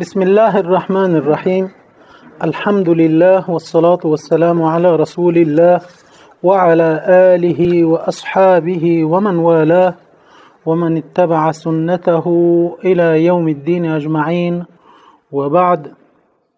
بسم الله الرحمن الرحيم الحمد لله والصلاة والسلام على رسول الله وعلى آله وأصحابه ومن والاه ومن اتبع سنته إلى يوم الدين أجمعين وبعد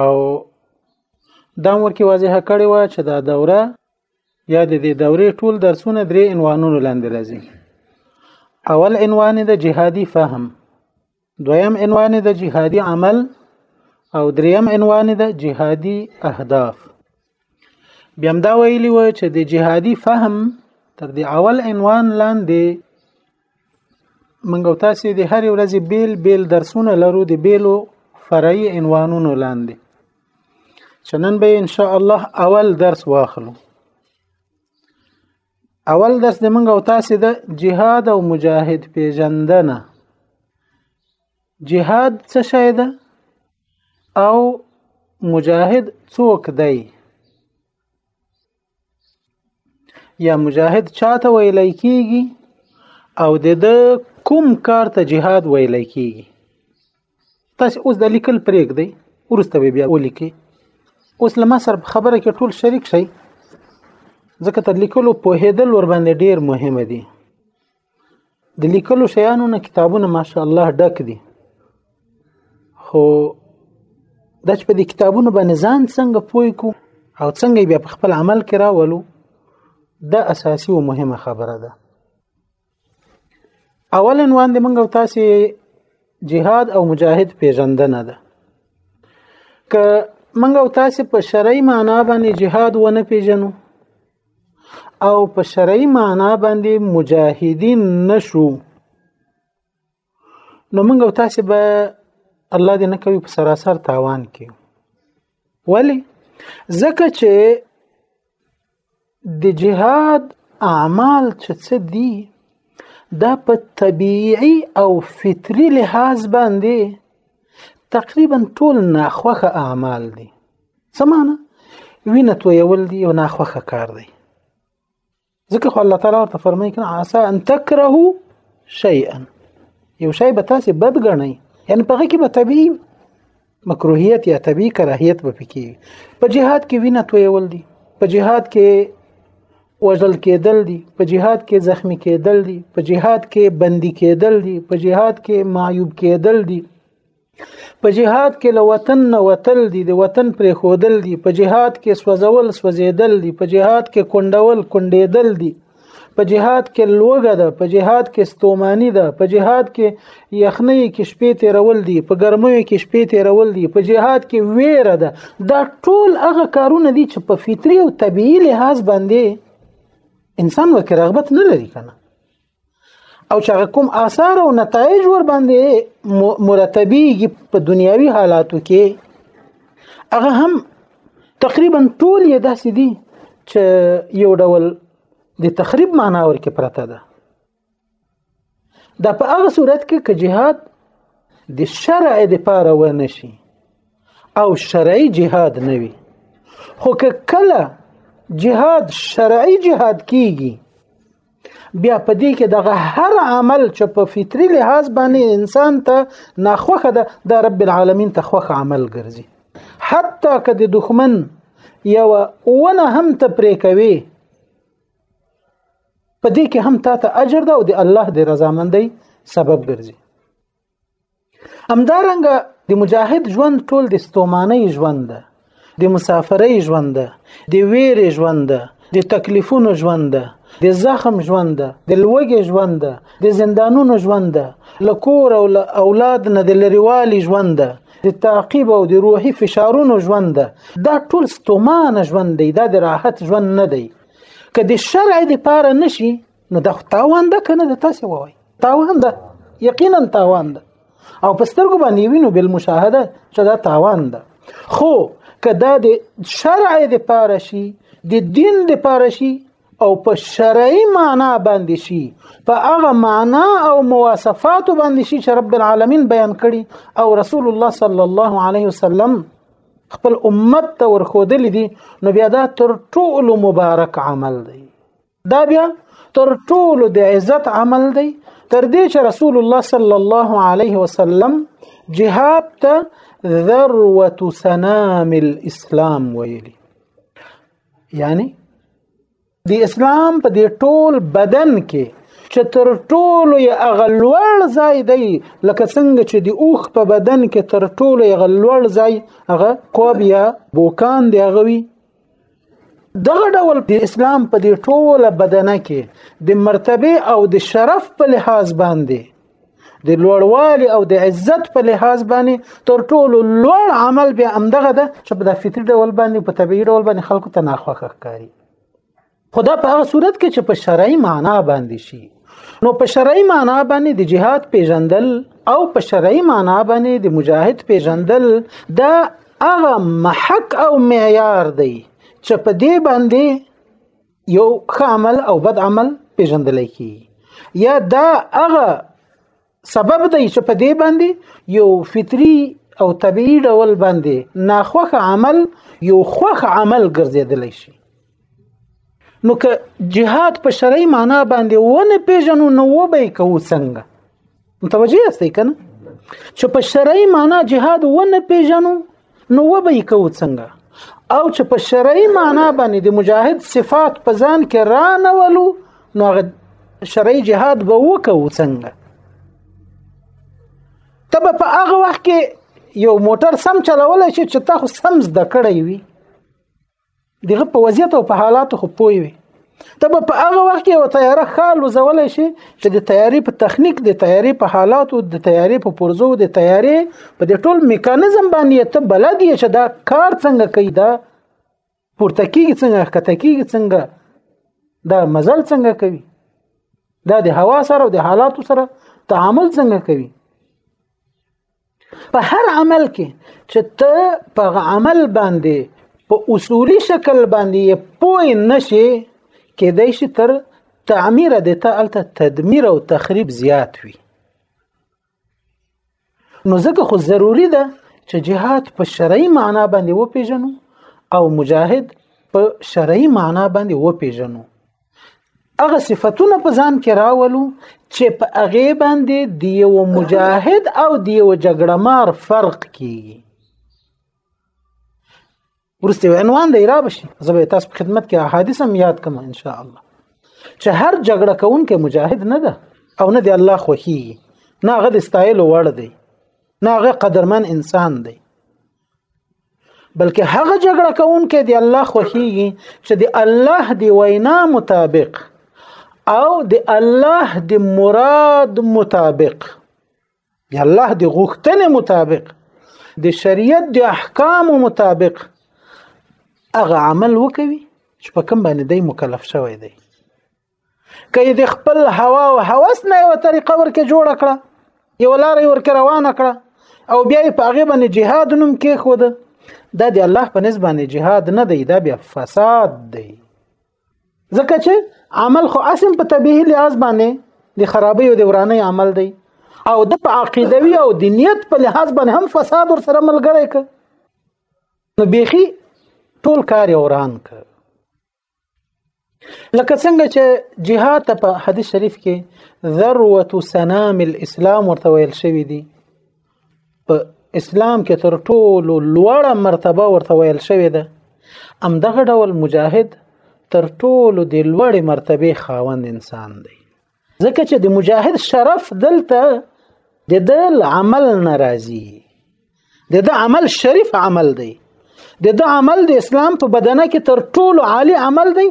او دا مور کې واضح کړی و چې دا دوره یا د دې دورې ټول درسونه درې عنوانونو لاندې راځي اول عنوان د جهادي فهم دویم عنوان د جهادي عمل او دریم عنوان د جهادي اهداف بیا دا ویلی و چې د جهادي فهم تر دې اول عنوان لاندې منګو تاسو د هر ورځې بیل بیل درسونه لرو د بیلو فرعي عنوانونو لاندې چې نن به ان شاء الله اول درس واخلو اول درس د منګو تاسو د جهاد او مجاهد پیژندنه جهاد څه شی ده او مجاهد څوک دی یا مجاهد چاته ویل کیږي او د د کوم کار ته جهاد ویل کیږي تاسو اوس د لیکل پرېګ دی ورسته بیا ولیکي اوس لمه سر خبره کې ټول شریک شي ځکه تر لیکلو په هېدل ور باندې ډیر مهمه دي د لیکلو شیانو نه کتابونه ماشاءالله ډک دي خو د چې په دې کتابونو باندې ځان څنګه پوي کو او څنګه بیا په خپل عمل کې راولو دا اساسي او مهمه خبره ده اولا وړاندې موږ تاسو جهاد او مجاهد پیژندنه ده که موږ تاسو په شرعي معنا باندې جهاد ونه پیژنو او په شرعي معنا باندې مجاهدین نشو نو موږ او تاسو به الله دې نه کوي په سراسر تاوان کې ولی ځکه چې د جهاد اعمال چې څه دي دا په طبيعي او فطري لحاظ باندې تقریبا ټول ناخوخه اعمال دي څه معنی وینه تویول دی یو ناخوخه کار دی ځکه خو الله تعالی ورته فرمایي کنه عسى ان تکرهو شيئا یو شی به تاسو بد غنئ یعنی په هغه کې به طبيعي مکروهیت یا طبيعي کراهیت به پکې په جهاد کې وینه تویول دي په جهاد کې وژل کېدل دي په جهاد کې زخمی کېدل دي په جهاد کې بندي کېدل دي په جهاد کې معیوب کېدل دي په جهاد کې له وطن نه وتل دي د وطن پرې خودل دي په جهاد کې سوځول سوځېدل دي په جهاد کې کندول کندېدل دي په جهاد کې لوګه ده په جهاد کې ستومانی ده په جهاد کې یخنۍ کې شپې تیرول دي په ګرمۍ کې شپې تیرول دي په جهاد کې ویره ده دا ټول هغه کارونه دي چې په فطري او طبيعي لحاظ باندې انسان وکړ رغبت نه لري کنه او چې هغه کوم آثار او نتایج ور باندې مرتبيږي په دنیوي حالاتو کې هغه هم تقریبا ټول یې داسې دي چې یو ډول د تخریب معنا ورکې پرته ده دا په هغه صورت کې چې جهاد د شرع د پاره و نشي او شرعي جهاد نه وي خو که کله جهاد شرعي جهاد کیږي بیا په دې کې دغه هر عمل چې په فطری لحاظ باندې انسان ته ناخوخه ده د رب العالمین ته خوخه عمل ګرځي حتی که د دښمن یو ونه هم ته پرې کوي په دې کې هم تا ته اجر ده او د الله د رضامندۍ سبب ګرځي همدارنګه د مجاهد ژوند ټول د ستومانۍ ژوند ده د مسافرۍ ژوند ده د ویرې ژوند ده د تکلیفونو ژوند ده د زخم ژوند ده د لوګي ژوند ده د زندانونو ژوند ده له کور او له اولاد نه د لريوالي ژوند ده د تعقیب او د روحي فشارونو ژوند ده دا ټول ستومانه ژوند دی دا د راحت ژوند نه دی که د شرع د پاره نشي نو دا تاوان ده کنه د تاسو وای تاوان ده یقینا تاوان ده او په سترګو باندې وینو بل مشاهده چې دا تاوان ده خو کدا د شرع د پاره شي د دین د پاره شي او په شرعي معنا باندې شي په هغه معنا او مواصفات باندې شي چې رب العالمین بیان کړي او رسول الله صلی الله علیه وسلم خپل امت ته ورخودل دي نو بیا دا تر ټولو مبارک عمل دی دا بیا تر ټولو د عزت عمل دی تر دې چې رسول الله صلی الله علیه وسلم جهاد ته ذروه سنام الاسلام ویلي یعنی د اسلام په دې ټول بدن کې چې تر ټولو یې اغلوړ ځای دی لکه څنګه چې د اوخ په بدن کې تر ټولو یې اغلوړ ځای هغه کوب یا بوکان دی هغه وي دغه ډول د اسلام په دې ټوله بدنه کې د مرتبه او د شرف په لحاظ باندې د لوړوالي او د عزت په لحاظ باندې تر ټولو لوړ عمل به امدغه ده چې په فطري ډول باندې په طبيعي ډول باندې خلکو ته ناخوښه ښکاري خدا په هغه صورت کې چې په شرعي معنا باندې شي نو په شرعي معنا باندې د جهاد پیژندل او په شرعي معنا باندې د مجاهد پیژندل دا هغه محک او معیار دی چې په دې باندې یو ښه عمل او بد عمل پیژندل کی یا دا هغه سبب دی چې په دې باندې یو فطری او طبیعي ډول باندې ناخوخ عمل یو خوخ عمل ګرځیدلی شي نو که جهاد په شرعي معنا باندې ونه پیژنو نو و به کوو څنګه متوجه یاستئ کنه چې په شرعي معنا جهاد ونه پیژنو نو وبه یې کوو څنګه او چې په شرعي معنا باندې د مجاهد صفات په ځان کې را نه ولو نو هغه شرعي جهاد به وکړو څنګه ته به په هغه وخت کې یو موټر سم چلولای شي چې ته خو سم زده کړی وي دغه په وضعیت او په حالاتو خو پوي وي ته به په هغه وخت کې یو تیاره خال وزولای شي چې د تیارې په تخنیک د تیارې په حالاتو د تیارې په پرزو د تیارې په د ټول میکانیزم باندې ته بلد یې چې دا کار څنګه کوي دا پورته کیږي څنګه کته کیږي څنګه دا مزل څنګه کوي دا د هوا سره او د حالاتو سره تعامل څنګه کوي په هر عمل کې چې ته په عمل باندې په اصولي شکل باندې پوه نشي کېدای شي تر تعمیر د ته الته تدمیر او تخریب زیات وي نو ځکه خو ضروری ده چې جهاد په شرعي معنا باندې وپیژنو او مجاهد په شرعي معنا باندې وپیژنو هغه صفاتونه په ځان کې راولو چې په هغه باندې د یو مجاهد او د یو جګړمار فرق کیږي ورسته عنوان دی را بشي زه به تاسو په خدمت کې احادیث هم یاد کوم ان شاء الله چې هر جګړه کوونکی مجاهد نه ده او نه دی الله خوخي نه هغه د استایل وړ دی نه هغه قدرمن انسان دی بلکې هغه جګړه کوونکې دی الله خوخیږي چې دی الله دی وینا مطابق او دی الله دی مراد مطابق دی الله دی غوښتنې مطابق د شریعت د احکام مطابق هغه عمل وکوي چې په کوم باندې دی مکلف شوی دی کله د خپل هوا او هوس نه یو طریقه ورکه جوړ کړه یو لار ورکه روانه کړه او بیا په هغه باندې جهاد نوم کې خو ده دا د الله په نسبت باندې جهاد نه دی دا بیا فساد دی ځکه چې عمل خو اسم په طبيعي لحاظ باندې د خرابې او د ورانې عمل دی او د په عقیدوي او د نیت په لحاظ باندې هم فساد ور سره ملګری ک نو بيخي ټول کار وران ک لکه څنګه چې جهاد ته په حدیث شریف کې ذروه سنام الاسلام ورته ویل شوی دی په اسلام کې تر ټولو لوړه مرتبه ورته ویل شوی ده ام دغه ډول مجاهد تر ټولو د لوړې مرتبه خاوند انسان دی ځکه چې د مجاهد شرف دلته د د عمل ناراضي د د عمل شریف عمل دی د د عمل د اسلام په بدنه کې تر ټولو عالی عمل دی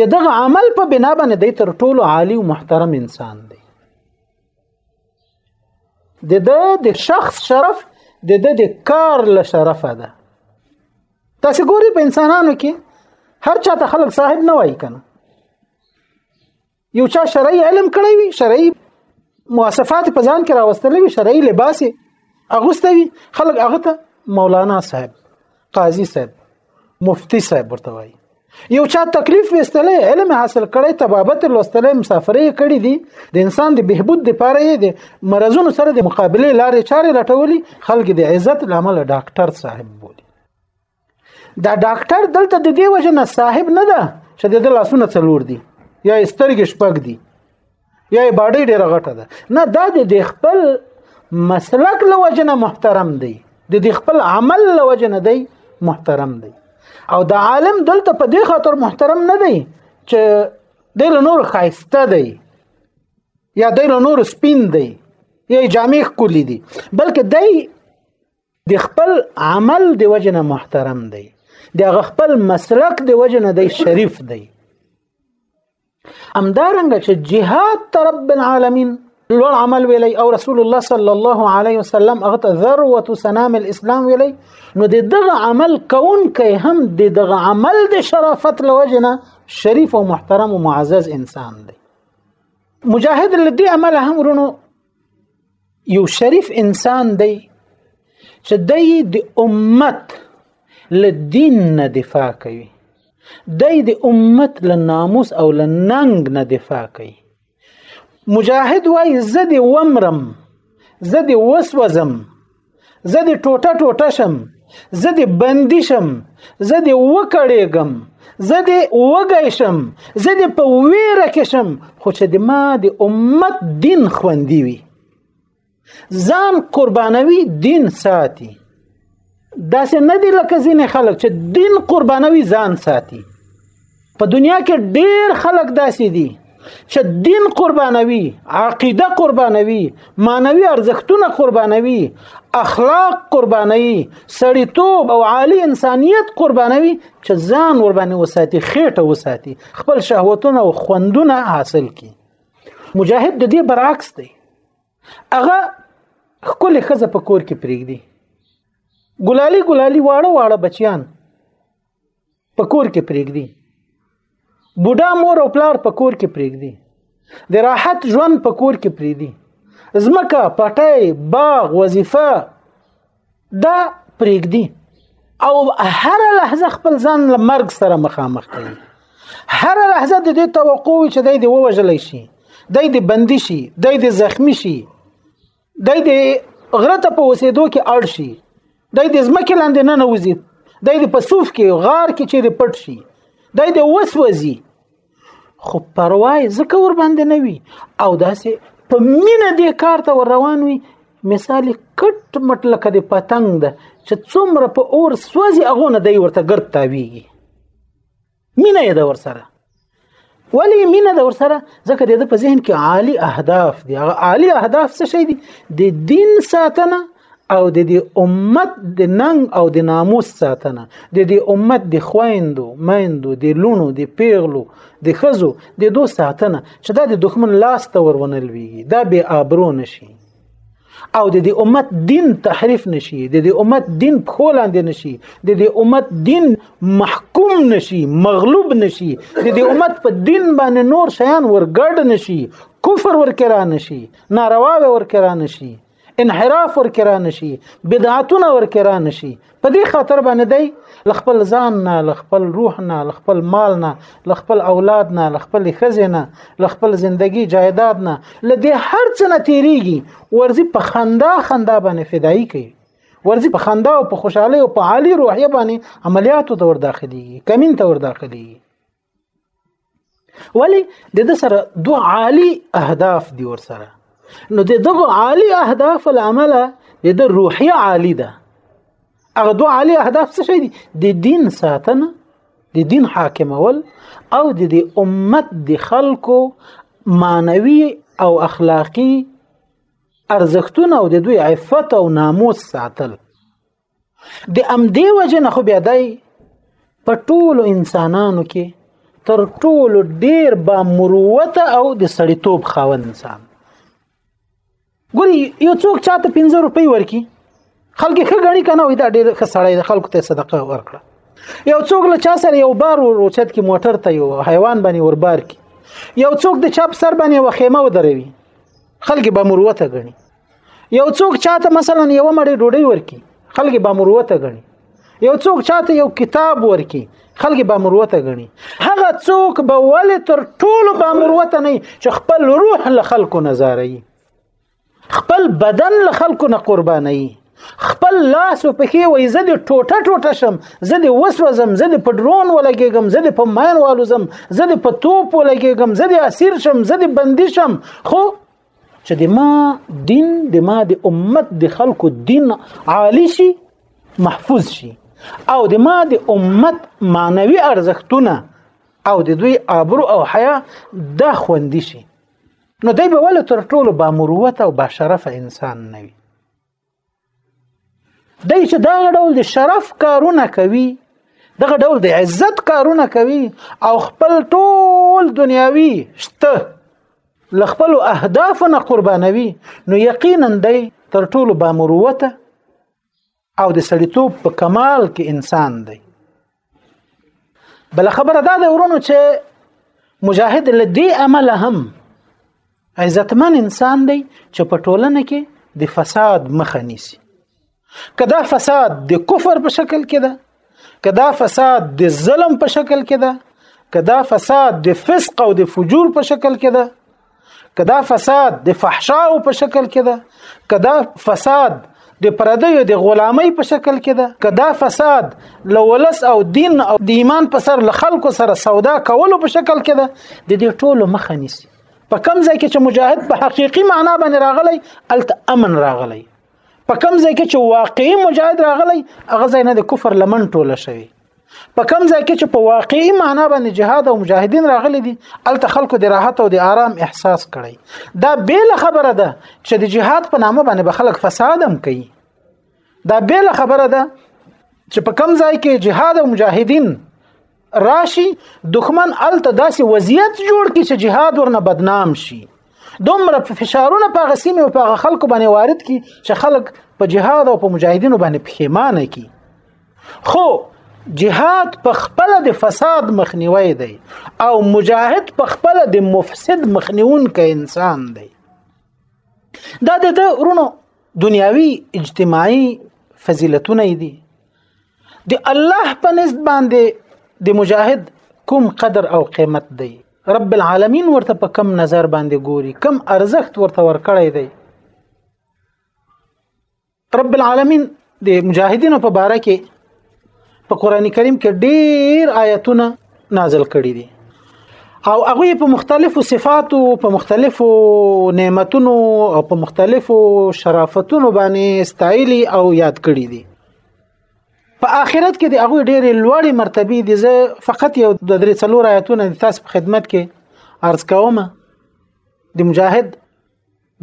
د دغه عمل په بنا باندې دی تر ټولو عالی او محترم انسان دی د د د شخص شرف د د د کار له شرفه ده تاسو ګوري په انسانانو کې هر چاته خلک صاحب نه وایي کنه یو چا شرعي علم کړی وي شرعي مواصفات په ځان کې راوستلې وي شرعي لباس اغوسته وي خلک هغه ته مولانا صاحب قاضي صاحب مفتی صاحب ورته وایي یو چا تکلیف وستلې علم حاصل کړي تبابت لوستلې مسافرې کړي دي د انسان د بهبود لپاره یې د مرزونو سره د مقابله لارې چارې لټولي خلک د عزت لامل ډاکټر صاحب بولي دا ډاکټر دلته د دې وجه نه صاحب نه ده چې د لاسونه څلور دي یا سترګې شپږ دي یا باډي ډیره غټه ده نه دا د خپل مسلک له وجه نه محترم دی د خپل عمل له وجه نه دی محترم دی او د عالم دلته په دې خاطر محترم نه دی چې د نور خایسته دی یا د نور سپین دی یا جامې ښکلي دي بلکې دی د خپل عمل د وجنه محترم دی د خپل مسلک د وجنه دی شریف دی امدارنګ چې جهاد رب العالمین لوړ عمل ویلی او رسول الله صلی الله علیه وسلم هغه ته ذروه سنام الاسلام ویلی نو د دغه عمل کون کې هم د دغه عمل د شرافت لوجنه شریف او محترم او معزز انسان دی مجاهد لدی عمل هم ورونو یو شریف انسان دی چې دی د امت له دین نه دفاع کوي دی د امت له ناموس او له ننګ نه دفاع کوي مجاهد وای زه د ومرم زه د وسوځم زه دې ټوټه ټوټه شم زه دې بندي شم زه دې وکړېږم زه دې وږی شم زه دې په ویره کې شم خو چې د ما د امت دین خوندي وي ځان قربانوي دین ساتي داسې نه دی لکه ځینې خلک چې دین قربانوي ځان ساتي په دنیا کې ډیر خلک داسې دي چې دین قربانوي عقیده قربانوي مانوي ارزښتونه قربانوي اخلاق قربانوي سړیتوب او عالی انسانیت قربانوي چې ځان ور باندې وساتي خېټه وساتي خپل شهوتونه او خوندونه حاصل کړي مجاهد د دې برعکس دی هغه خپل خزه په کور کې پریږدي ګلالي ګلالي واړه واړه بچیان په کور کې پرېږدي بوډا مور او پلار په کور کې پرېږدي د راحت ژوند په کور کې پرېږدي ځمکه پټۍ باغ وظیفه دا پرېږدي او هر لحظه خپل ځان له مرګ سره مخامخ کوي هر لحظه د دې توقع وي چې دی د ووژل شي دی د بندي شي دی د زخمی شي دای د غره ته په اوسېدو کې اړ شي دای د ځمکې لاندې نه نوځي دای د په صوف کې غار کې چیرې پټ شي دای د وسوځي خو پروا یې ځکه ور باندې نه وي او داسې په مینه دې کار ته ور روان وي مثال کټ مټ لکه د پتنګ ده چې څومره په اور سوځي هغه نه دی ورته ګرد تاویږي مینه یې د ورسره ولی مینه د ورسره ځکه د په ذهن کې عالی اهداف دي هغه عالی اهداف څه شي دي د دین ساتنه او د دې امت د ننګ او د ناموس ساتنه د دې امت د خويندو میندو د لونو د پیغلو د خزو د دو ساتنه چې دا د دښمن لاس ته ورونلوي دا به ابرو نشي او د دې امت دین تحریف نشي د دې امت دین پخولاندې نشي د دې امت دین محکوم نشي مغلوب نشي د دې امت په دین باندې نور شیان ورګډ نشي کفر ورکرا نشي ناروا ورکرا نشي انحراف ورکرا نشي بدعتونه ورکرا نشي په دې خاطر باندې دی لخپل ځان نه لخپل روح نه لخپل مال نه لخپل اولاد نه لخپل خزینه لخپل زندگی جایداد نه لدې هر څه نه تیریږي ورزي په خندا خندا باندې فدایي کوي ورزي په خندا او په خوشحالي او په عالی روحیه باندې عملیاتو ته ور داخليږي کمین ته ور داخليږي ولی د د سره دوه عالی اهداف دی ور سره نو د دغه عالی اهداف العمل د د روحي عالی ده هغه دوه عالی اهداف څه شي دي د دین ساتنه د دین حاکمول او د دې امت د خلکو معنوي او اخلاقی ارزښتونه او د دوی عفت او ناموس ساتل د امدې وجه نه خو بیا دی په ټولو انسانانو کې تر ټولو ډیر با مروته او د سړیتوب خاون انسان ګوري یو څوک چاته 15 روپۍ ورکي خلک ښه غني کنه وي دا ډیر ښه سړی د خلکو ته صدقه ورکړه یو څوک له چا سره یو بار وروچت کې موټر ته یو حیوان باندې وربار کی یو څوک د چاپ سر باندې وخیمه ودروي خلک به مروته غني یو څوک چاته مثلا یو مړی ډوډۍ ورکی خلک به مروته غني یو څوک چاته یو کتاب ورکی خلک به مروته غني هغه څوک به ول تر ټولو به مروته نه چې خپل روح له خلکو نظاري خپل بدن له خلکو نه قرباني خپل لاس او پښې وې زه د ټوټه ټوټه شم زه د وسوځم زه د پډرون ولګېږم زه د په ماین والوزم زه د په توپ ولګېږم زه د اسیر شم زه د بندي شم خو چې د ما دین د ما د امت د خلکو دین عالی شي محفوظ شي او د ما د امت معنوي ارزښتونه او د دوی آبرو او حیا د خوندي شي نو دی به ول تر ټولو با مروت او با شرف انسان نه وي دی چې دا ډول د شرف کارونه کوي دغه ډول د عزت کارونه کوي او خپل ټول دنیاوي شته لخپل اهداف نه قربانوي نو یقینا دی تر ټولو بامروته او د سړیتوب په کمال کې انسان دی بل خبره دا ده ورونو چې مجاهد لدی عمل هم عزتمن انسان دی چې په ټولنه کې د فساد مخه نیسي کدا فساد د کفر په شکل کې ده کدا فساد د ظلم په شکل کې ده کدا فساد د فسق او د فجور په شکل کې ده کدا فساد د فحشا او په شکل کې ده کدا فساد د پردیو د غلامۍ په شکل کې ده کدا فساد لولس او دین او د ایمان په سر له خلکو سره سودا کولو په شکل کې ده د دې ټولو مخه نیسي په کم ځای کې چې مجاهد په حقيقي معنا باندې راغلی الته امن راغلی په کم ځای کې چې واقعي مجاهد راغلی هغه ځای نه د کفر لمن ټوله شوی په کوم ځای کې چې په واقعي معنا باندې جهاد او مجاهدین راغلي دي الته خلکو د راحت او د آرام احساس کړي دا بیل خبره ده چې د جهاد په نامه باندې به خلک فساد هم کوي دا بیل خبره ده چې په کوم ځای کې جهاد او مجاهدین راشي دښمن الته داسې وضعیت جوړ کړي چې جهاد ورنه بدنام شي دومره فشارونه په غسیمه او په خلکو باندې وارد کی چې خلک په جهاد او په مجاهدینو باندې پښیمانه کی خو جهاد په خپل د فساد مخنیوي دی او مجاهد په خپل د مفسد مخنیونکي انسان دی دا د ورونو دنیاوی اجتماعي فضیلتونه دي د الله په نسبت باندې د مجاهد کوم قدر او قیمت دی رب العالمین ورته په کم نظر باندې ګوري کم ارزښت ورته ورکړی دی رب العالمین د مجاهدینو په باره کې په قران کریم کې ډیر آیتونه نازل کړي دي او هغه په مختلفو صفاتو په مختلفو نعمتونو او په مختلفو شرافتونو باندې ستایلی او یاد کړي دي په آخرت کې د هغه ډېرې لوړې مرتبه دي زه فقط یو د درې څلور آیتونه د تاسو په خدمت کې عرض کوم د مجاهد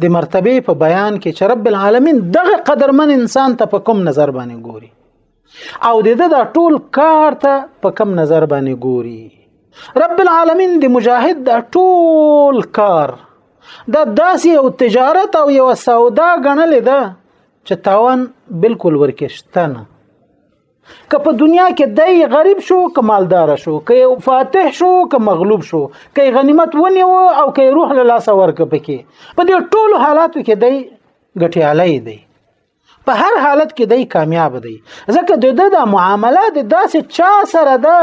د مرتبه په بیان کې چې رب العالمین دغه قدرمن انسان ته په کوم نظر باندې ګوري او د ده د ټول کار ته په کوم نظر باندې ګوري رب العالمین د مجاهد د ټول کار دا داسې یو تجارت او یو سودا غنلې ده چې تاوان بالکل ورکشته نه که په دنیا کې دی غریب شو که مالدار شو که فاتح شو که مغلوب شو که غنیمت ونیو او که روح له لاسه ورک پکې په دې ټولو حالاتو کې دی ګټیالی دی په هر حالت کې دی کامیاب دی ځکه د ده د معامله د داسې چا سره ده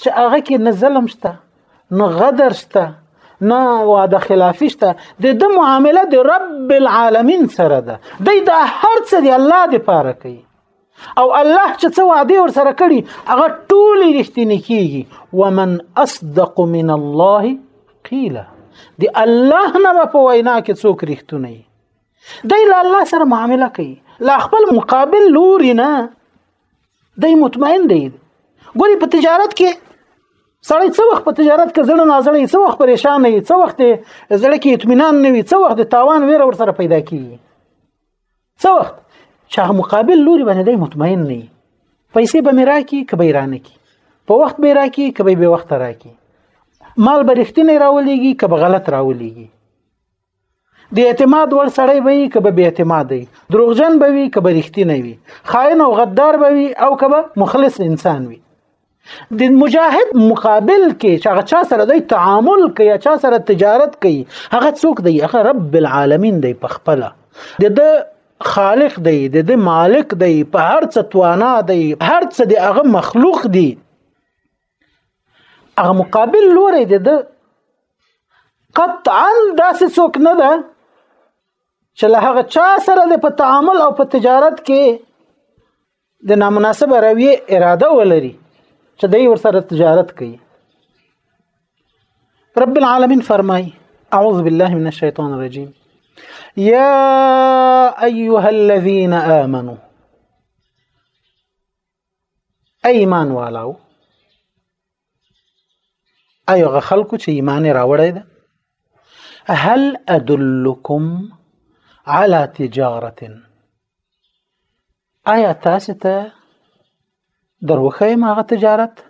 چې هغه کې نه ظلم شته نه غدر شته نه وعده خلافی شته د د معامله د رب العالمین سره ده د د هر څه دی الله دی پاره کوي او الله چې څه وعده ور سره کړي هغه ټول رښتینی کیږي ومن اصدق من الله قیلا دی الله نه په وینا کې څوک رښتونی دی له الله سره معامله کوي لا خپل مقابل لوري نه دی مطمئن دی ګوري په تجارت کې سړی څو وخت په تجارت کې زړه نازړی څو وخت پریشان وي څو وخت زړه کې اطمینان نه وي څو وخت تاوان ویره ور سره پیدا کیږي څه وخت چې هغه مقابل لوري باندې دی مطمئن نه وي پیسې به مې راکړي که به یې رانه کړي په وخت به یې راکړي که به یې بې وخته راکړي مال به رښتینی راولېږي که به غلط راولېږي د اعتماد وړ سړی به وي که به بې اعتماد وي دروغجن به وي که به رښتینی وي خاین او غدار به وي او که به مخلص انسان وي د مجاهد مقابل کې چې هغه چا سره دوی تعامل کوي یا چا سره تجارت کوي هغه څوک دی هغه رب العالمین دی په خپل د خالق دی د مالک دی په هر څه توانا دی هر څه دی هغه مخلوق دی هغه مقابل لوري دی د قطعا داسې څوک نه ده چې له هغه چا سره د په تعامل او په تجارت کې د نامناسب رویه اراده ولري چې دوی ورسره تجارت کوي رب العالمین فرمای اعوذ بالله من الشیطان الرجیم یا ایها الذین آمنوا ایمان والاو ایغه خلکو چې ایمان راوړی ده هل ادلکم على تجاره آیا تاسو ته دروخیم هغه تجارت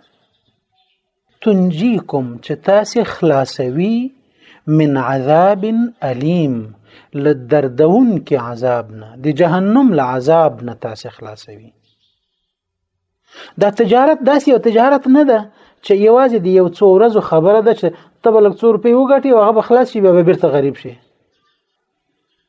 تنجیکم چې تاسو خلاصوي من عذاب الیم لدردون کې عذاب نه د جهنم له عذاب نه تاسو خلاصوي دا تجارت داسې یو تجارت نه ده چې یوازې د یو څو ورځو خبره ده چې ته به لږ څو روپۍ وګټې او هغه به خلاص شي بیا به بیرته غریب شي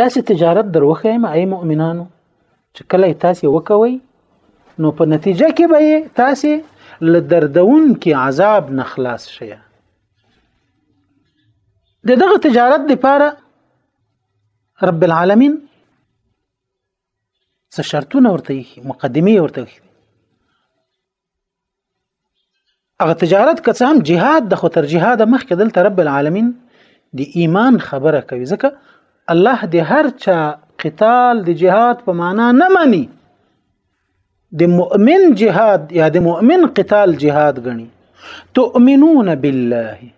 داسې تجارت در وخیم ای مؤمنانو چې کله تاسو وکوي نو په نتیجه کې به تاسو له دردون کې عذاب نه خلاص شئ د دغه تجارت لپاره رب العالمین څه شرطونه ورته مقدمه ورته هغه تجارت که څه هم جهاد د خو تر جهاد مخکې دلته رب العالمین د ایمان خبره کوي ځکه الله د هر چا قتال د جهاد په معنا نه مانی د مؤمن جهاد یا د مؤمن قتال جهاد غني تؤمنون بالله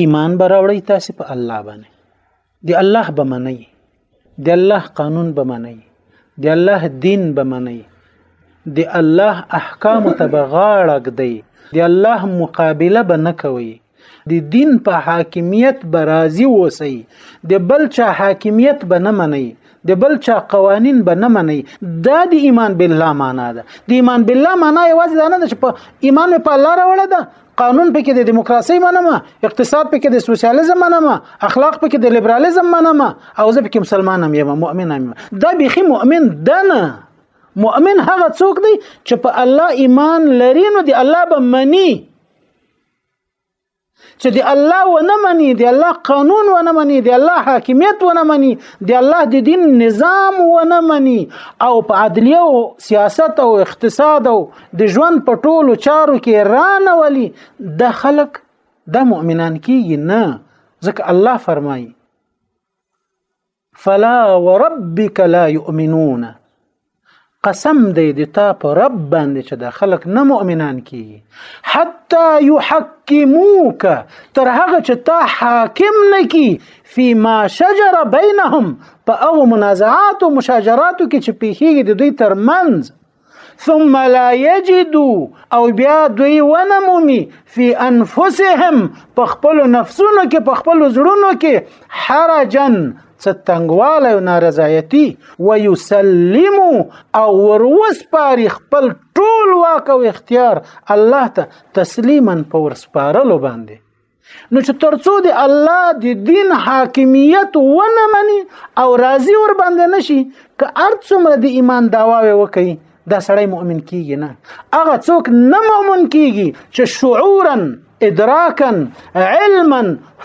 ایمان به راوړی تاسو په الله باندې دی الله به منئ دی الله قانون به منئ دی الله دین به منئ دی الله احکام ته به غاړه ږدئ دی الله مقابله به نه کوئ د دین په حاکمیت به راضي اوسئ د بل چا حاکمیت به نه منئ د بل چا قوانین به نه منئ دا د ایمان بالله معنا ده د ایمان بالله معنا یوازې دا نه ده چې په ایمان په الله راوړه ده قانون پکې د دیموکراسي منم اقتصاد پکې د سوسیالیزم منم اخلاق پکې د لیبرالیزم منم او زه پکې مسلمان هم یم مؤمن هم یم دا بيخي مؤمن دنه مؤمن هغه څوک دی چې په الله ایمان لري نو دی الله به مني چې دی الله ونه مني دی الله قانون ونه مني دی الله حاکمیت ونه مني دی الله د دین نظام ونه مني او په عدلیه او سیاست او اقتصاد او د ژوند په ټولو چارو کې رانه ولي د خلق د مؤمنان کیږي نه ځکه الله فرمایي فلا وربك لا يؤمنون قسم دی د تا په رب باندې چې د خلق نه مؤمنان کیږي حتا يحكموك تر هغه چې تا حاکم نه کی فيما شجر بينهم په هغه منازعات او مشاجراتو کې چې پیخیږي د دوی ترمنځ ثم لا يجدوا او بیا دوی ونه مومي فی انفسهم په خپل نفسونو کې په خپل زړونو کې حرجا ستنګواله او نارضایتی ويسلم او وروس پاری خپل ټول واک او اختیار الله ته تسلیما پور سپارلو باندې نو چې ترڅو دی الله د دین حاکمیت ونه مني او راضي ور باندې نشي که ارڅومره د ایمان داواوي وکي دا سړی مؤمن کیږي نه هغه څوک نه مؤمن کیږي چې شعورا ادراکا علما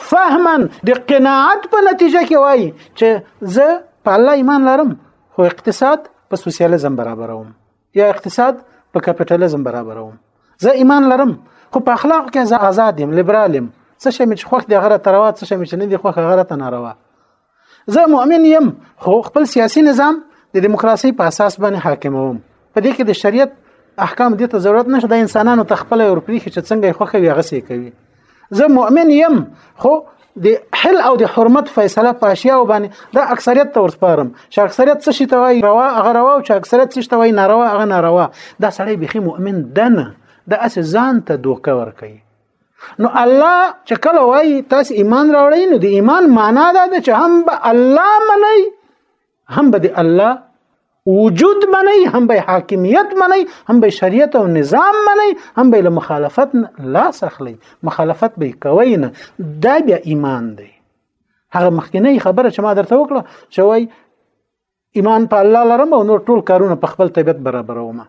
فهما د قناعت په نتیجه کې وایي چې زه په الله ایمان لرم خو اقتصاد په سوسیالیزم برابروم یا اقتصاد په کپټالیزم برابروم زه ایمان لرم خو په اخلاق کې زه آزاد یم لیبرال یم څه شي مې خوښ دی غره تروا څه شي مې نه دی خوښ غره ته ناروا زه مؤمن یم خو خپل سیاسي نظام د دیموکراسي په اساس باندې حاکموم په دې کې د شریعت احکام دې ته ضرورت نشته د انسانانو تخپل او پریخي چې څنګه خوښوي هغه سي کوي زه مؤمن يم خو د حل او د حرمت فیصله په اشیاء باندې دا اکثریت ته ورسپارم چې اکثریت څه شي ته وایي روا هغه روا او چې اکثریت څه شي ته وایي ناروا هغه ناروا دا سړی بيخي مؤمن دنه د اس ځان ته دوکه ور کوي نو الله چې کله وایي تاسو ایمان راوړئ نو د ایمان معنا دا ده چې هم به الله منئ هم به د الله وجود منی هم به حاکمیت منی هم به شریعت او نظام منی هم به له مخالفت لاس اخلي مخالفت به کوي نه دا بیا ایمان دی هغه مخکنی خبره چې ما درته وکړه چې وای ایمان په الله لرم او نور ټول کارونه په خپل طبیعت برابروم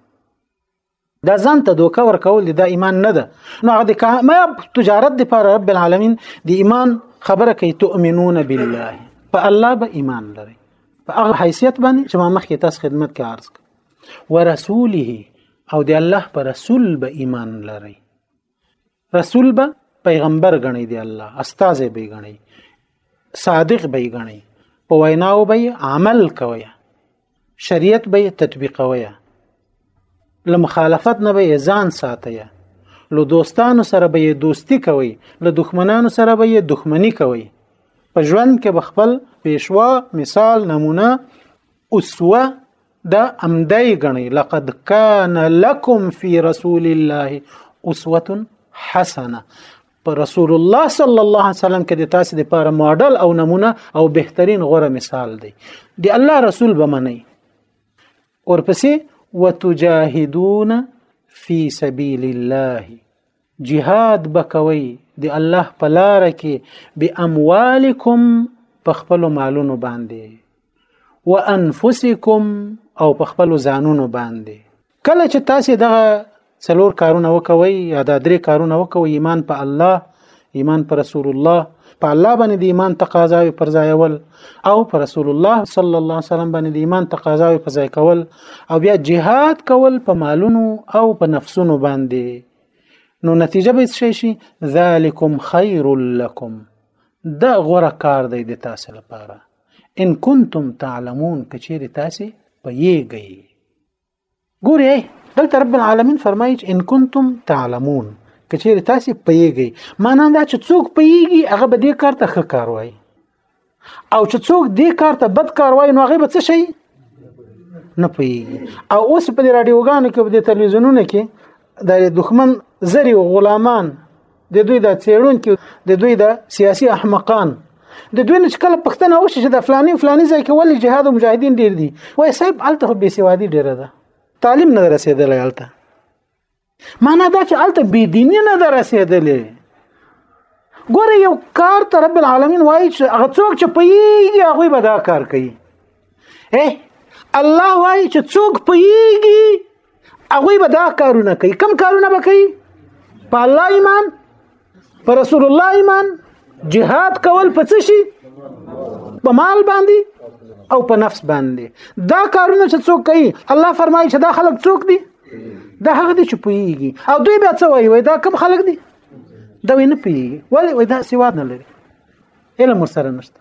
دا ځان ته دوکه ورکول دي دا ایمان نه ده نو هغه د کامیاب تجارت لپاره رب العالمین د ایمان خبره کوي تؤمنون بالله په الله به ایمان لري په هغه حیثیت باندې چې ما مخکې تاسو خدمت کې عرض کړ ورسوله او د الله پر رسول به ایمان لري رسول به پیغمبر غنی دی الله استاد به غنی صادق به غنی په ویناو به عمل کوي شریعت به تطبیقوي له مخالفت نه به ځان ساتي له دوستانو سره به دوستی کوي له دښمنانو سره به دښمنی کوي په ژوند کې به خپل پیشوا مثال نمونه اسوه دا امدای غنی لقد کان لکم فی رسول الله اسوه حسنه پر رسول الله صلی الله علیه وسلم کې د تاسو لپاره ماډل او نمونه او بهترین غوره مثال دی دی الله رسول به منی ورپسې وتجاهدون فی سبیل الله جهاد به کوئ د الله په لار کې به اموالکم په خپل مالونو باندې وانفسکم او په خپل ځانونو باندې کله چې تاسو دغه څلور کارونه وکوي یا دا درې کارونه وکوي ایمان په الله ایمان پر رسول الله په الله باندې د ایمان تقاضا وي پر ځای ول او پر رسول الله صلی الله علیه وسلم باندې د ایمان تقاضا وي پر ځای کول او بیا جهاد کول په مالونو او په نفسونو باندې نو نتیجه به څه شي ذالکم خیر لکم دا غوره کار دی د تاسو لپاره ان کنتم تعلمون کچېری تاسو په یېږئ ګورئ دلته رب العالمین فرمایي چې ان کنتم تعلمون کچېری تاسو په یېږئ معنا دا چې څوک په یېږي هغه به دې کار ته ښه کار وایي او چې څوک دې کار ته بد کار وایي نو هغه به څه شي نه پوهیږي او اوس په دې راډیوګانو کې په دې تلویزیونونو کې د دښمن زری او غلامان د دوی د چیرونکو د دوی د سیاسي احمقان د دوی نه کله پښتنه وشي چې د فلاني فلاني ځای کې ولې جهاد او مجاهدین ډیر دي وای صاحب الته به سیوادي ډیره ده تعلیم نه رسیدلی الته معنا دا چې الته بی دینی نه درسېدلې ګوره یو کار ته رب العالمین وایي چې هغه څوک چې پیږي هغه به دا کار کوي اے الله وایي چې څوک پیږي هغه به دا کارونه کوي کم کارونه به کوي په الله ایمان پر رسول الله ایمان جهاد کول په څه شي په مال باندې او په نفس باندې دا کارونه چې څوک کوي الله فرمایي چې دا خلک څوک دي دا هغه دي چې پويږي او دوی بیا څه وایي دا کم خلک دي دا وینه پويږي ولی وای دا سیواد نه لري علم سره نشته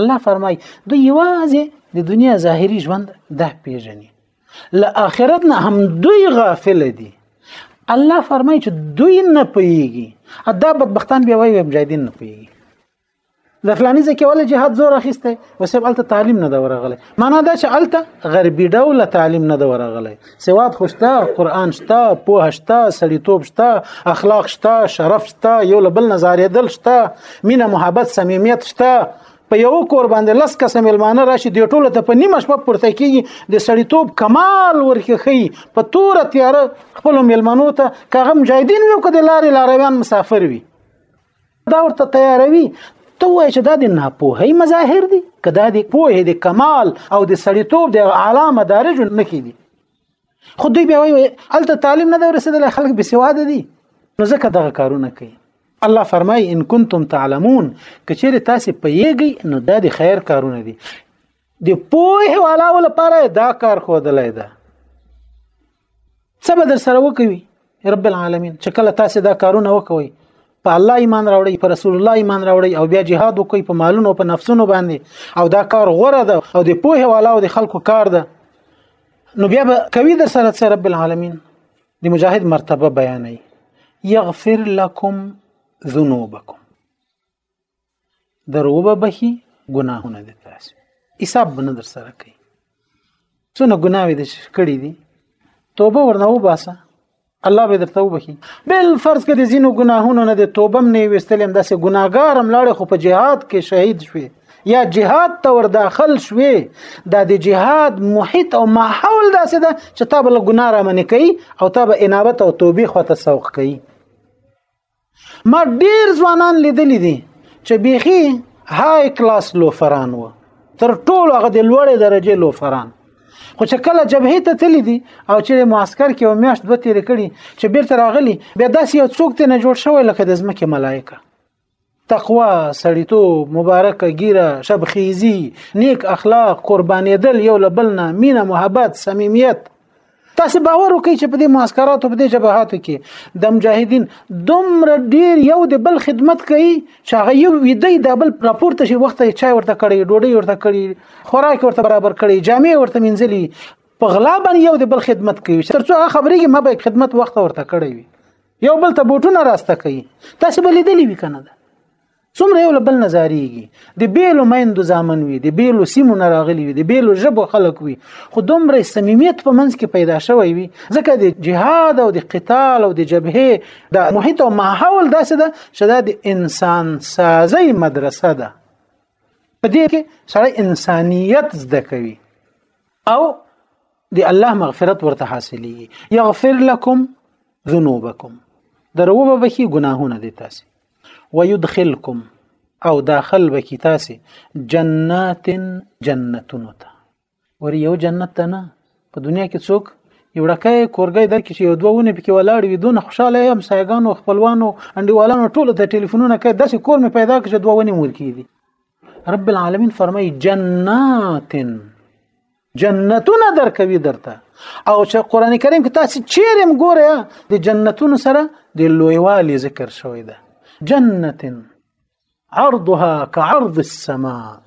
الله فرمای د یوازې د دنیا ظاهری ژوند ده پیژني له آخرت نه هم دوی غافل دي الله فرمای چې دوی نه پیږي دا بدبختان بیا وایي مجاهدین نه پیږي د فلاني ځکه ول جهاد زور اخیسته وسه بلته تعلیم نه دا ورغله معنا دا چې الته غربي ډول تعلیم نه د ورغلی سواد خوشته قران شته پوه شته سړیتوب شته اخلاق شته شرف شته یو لبل نظارې دل شته مینه محبت صمیمیت شته په یو کور باندې لس کس ملمانه راشي د ټولو ته په نیمه شپه پورته کیږي د سړیتوب کمال ورکه خي په تور تیار خپل ملمنو ته کغه مجاهدین یو کده لارې لارویان مسافر وي دا ورته تیاروي ته وایې چې دا د ناپوهۍ مظاهر دي که دا د پوهې د کمال او د سړیتوب د اعلی مدارجو نښې دي خو دوی بیا وایي هلته تعلیم نه دی رسېدلی خلک بېسواده دي نو ځکه دغه کارونه کوي الله فرمای ان کنتم تعلمون کچېره تاسو پیږی نو دا د خیر کارونه دي د پوهه والا ول لپاره دا کار خودلای ده څه به در سره وکوي رب العالمین چې کله تاسو دا کارونه وکوي په الله ایمان راوړی په رسول الله ایمان راوړی او بیا جهاد وکي په مالونو په نفسونو باندې او دا کار غوره ده او د پوهه والا او د خلکو کار ده نو بیا به کوي در سره سره رب العالمین د مجاهد مرتبه بیانوي یغفر لكم ذنوبکم دروبه بخي ګناهونه دي تاسو حساب بنه در سره کوي څونه ګناوي دي کړی دي توبه ورنه وباسه الله به درته وبخي بل فرض کړي زینو ګناهونه نه دي توبه نه وستلم داسې ګناګارم لاړې خو په جهاد کې شهید شوي یا جهاد ته ور داخل شوي دا د جهاد محیط او ماحول داسې ده چې تا به له ګناه را منې کوي او تا به انابت او توبې خواته سوق کوي ما ډیر ځوانان لیدلی دي چې بیخي های کلاس لوفران وو تر ټولو هغه د لوړې درجه لوفران خو چې کله جبهه ته تللی دي او چې معسكر کې و میاشت دوه تیر کړي چې بیرته راغلي بیا داسې یو څوک ته نه جوړ شوی لکه د ځمکې ملائکه تقوا سړیتوب مبارکه ګیره شبخیزی نیک اخلاق قربانیدل یو لبلنا مینه محبت صمیمیت تاسو باور وکړئ چې په دې معسكراتو په دې جبهاتو کې د مجاهدین دومره ډیر یو د بل خدمت کوي چې هغه یو ویدې د بل راپورته شي وخت یې چای ورته کړي ډوډۍ ورته کړي خوراک ورته برابر کړي جامې ورته منځلي په غلا باندې یو د بل خدمت کوي ترڅو هغه خبرې ما به خدمت وخت ورته کړی وي یو بل ته بوټونه راسته کوي تاسو به لیدلی وي کنه څومره یو لبل نظریږي د بیلو میندو ځامن وي د بیلو سیمو نه راغلي وي د بیلو ژبو خلک وي خو دومره صمیمیت په منځ کې پیدا شوی وي ځکه د جهاد او د قتال او د جبهه د محیط او ماحول داسې ده چې دا د انسان سازي مدرسه ده په دې کې سره انسانیت زده کوي او د الله مغفرت ورته حاصلېږي یغفر لكم ذنوبکم دروبه بخي ګناهونه دي تاسو ويدخلكم او داخل به کی تاسو جنات جنتونو ته ور یو جنت ته نه په دنیا کې څوک یو ډکه کورګی در کې چې یو دوه ونه پکې ولاړ وي دونه خوشاله یم سایګانو خپلوانو انډیوالانو ټول ته ټلیفونونه کوي داسې کور مې پیدا کړ چې دوه ونې مور کیږي رب العالمین فرمای جنات جنتونه درکوي درته او چې قران کریم کې تاسو چیرې مګوره د جنتونو سره د لویوالي ذکر شوی ده جنت عرضها كعرض السماء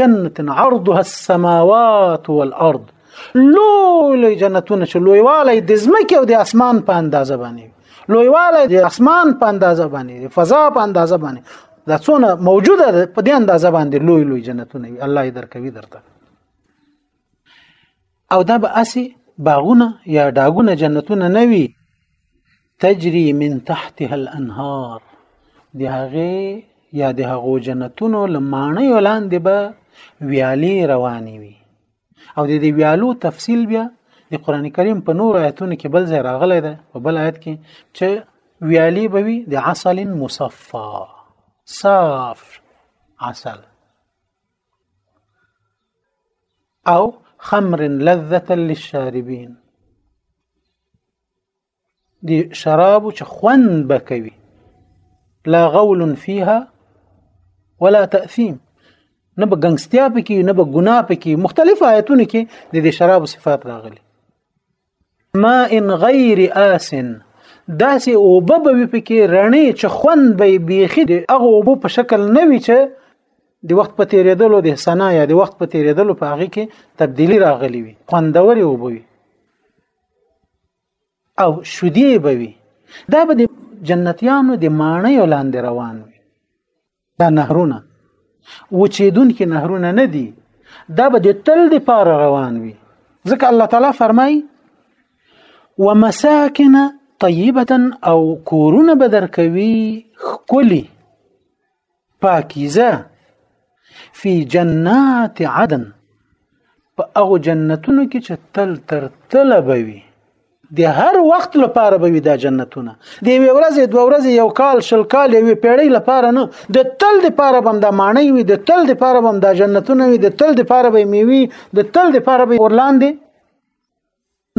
جنت عرضها السماوات والارض لوی جنتونه چې لویوالی د ځمکې او د اسمان په اندازه باندې لویواله د اسمان په اندازه باندې د فضا په اندازه باندې دا څونه موجوده ده په دې اندازه باندې لوی لوی جنتونه وي الله یې درکوي درته او دا به اسی باغونه یا داګونه جنتونه نه وي تجري من تحتها الانهار د هغه یا د هغو جنتونو لمانه یو لاندې به ویالي رواني وي او د دې ویالو تفصیل بیا د قران کریم په نور آیتونو کې بل ځای راغلی دی په بل آیت کې چې ویالې به وي د عسل مصفا صاف عسل او خمر لذة للشاربين د شراب چې خوند به کوي لا غول فيها ولا تأثيم نه به ګنګستیا پکې نه به ګناه پکې مختلف آیتونه کې د دې شراب صفات راغلي ما ان غیر آسن داسې اوبه به وي پکې رڼې چې خوند به یې بیخي د هغو اوبو په شکل نه وي چې د وخت په تیریدلو د سنا یا د وخت په تیریدلو په هغه کې تبدیلی راغلی وي خوندورې اوبه وي او شودي به وي دا به د جنتیانو د ماڼۍ لاندې روان وي دا نهرونه وچېدونکي نهرونه نه دي دا به د تل د پاره روان وي ځکه الله تعالی فرمای ومساکن طیبه او کورونه به درکوي خکلی پاکیزه فی جنات عدن په هغه جنتونو کې چې تل تر تل به وي د هر وخت لپاره به وي دا جنتونه د یوې ورځې دوه ورځې یو کال شل کال یوې پیړۍ لپاره نه د تل لپاره به هم دا معنی وي د تل لپاره به هم دا جنتونه وي د تل لپاره به میوي د تل لپاره به ورلاندې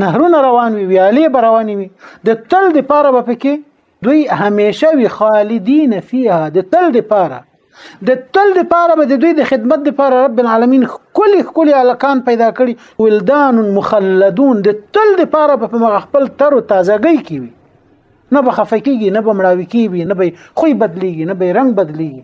نهرونه روان وي ویالې به روانې وي د تل د پاره به پکې دوی همیشه وي خالدین فیها د تل د پاره د تل د پاره به د دوی د خدمت د پاره رب العالمین کلی کلی الکان پیدا کړي ولدان مخلدون د تل د پاره په مغه خپل تر او تازګۍ کې وي نه به خفه کیږي نه به مړاوي کیږي نه به خوې بدلیږي نه به رنگ بدلیږي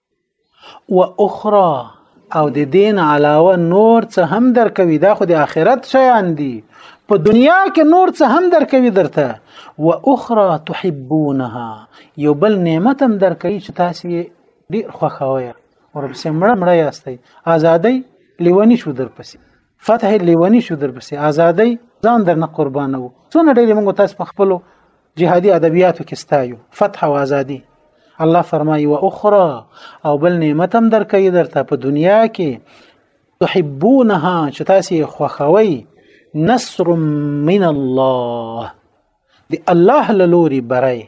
و اخرى او د دین علاوه نور څه هم درکوي دا خو د آخرت شیان دي په دنیا کې نور څه هم درکوي درته و اخرى تحبونها یو بل نعمت هم درکوي چې تاسو یې ډیر خوښوي ورپسې مړه مړه یاستئ ازادۍ لیونی شو درپسې فتح لیونی شو درپسې ازادۍ ځان درنه قربانو څونه ډېر موږ تاسو په خپلو جهادي ادبیاتو کې ستایو فتح او ازادي الله فرمایي او اخرى او بل نعمت هم درکې درته په دنیا کې تحبونها چې تاسو خوخوي نصر من الله دی الله لوري برای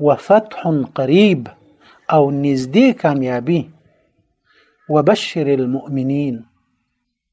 وفتح قريب او نږدې کامیابی وبشر المؤمنین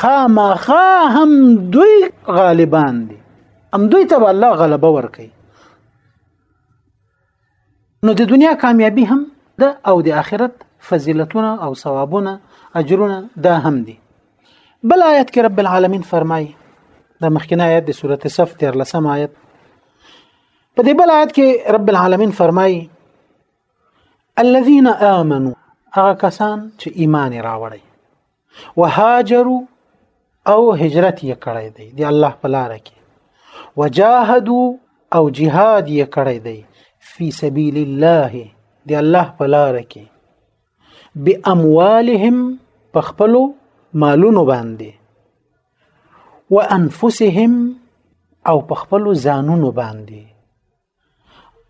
خامخا هم دوی غالبان دي هم دوی ته الله غلبه ورکي نو د دنیا کامیابی هم د او د آخرت فضیلتونه او ثوابونه اجرونه دا هم دي بل آیت کې رب العالمین فرمایي د مخکنه آیت د سورته صف 13 آیت په دې بل آیت کې رب العالمین فرمایي الذين امنوا هغه کسان چې ایمان راوړي وهاجروا او هجرت یې کړی دی د الله په لار کې وجاهدوا او جهاد یې کړی دی فی سبیل الله د الله په لار کې باموالهم په خپل مالونو باندې وانفسهم او په خپل ځانونو باندې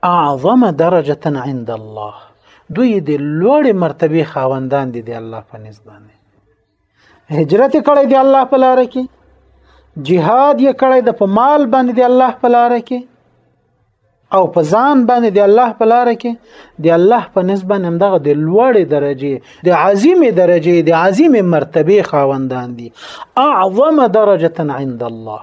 اعظم درجه عند الله دوی د لوړ مرتبه خاوندان دي د الله په نس باندې هجرت کړی دی الله په لار کې جهاد یې کړی د په مال باندې دی الله په لار کې او په ځان باندې دی الله په لار کې دی الله په نسبت باندې دغه د لوړ درجه د عظیم درجه د عظیم مرتبه خاوندان دي اعظم درجه عند الله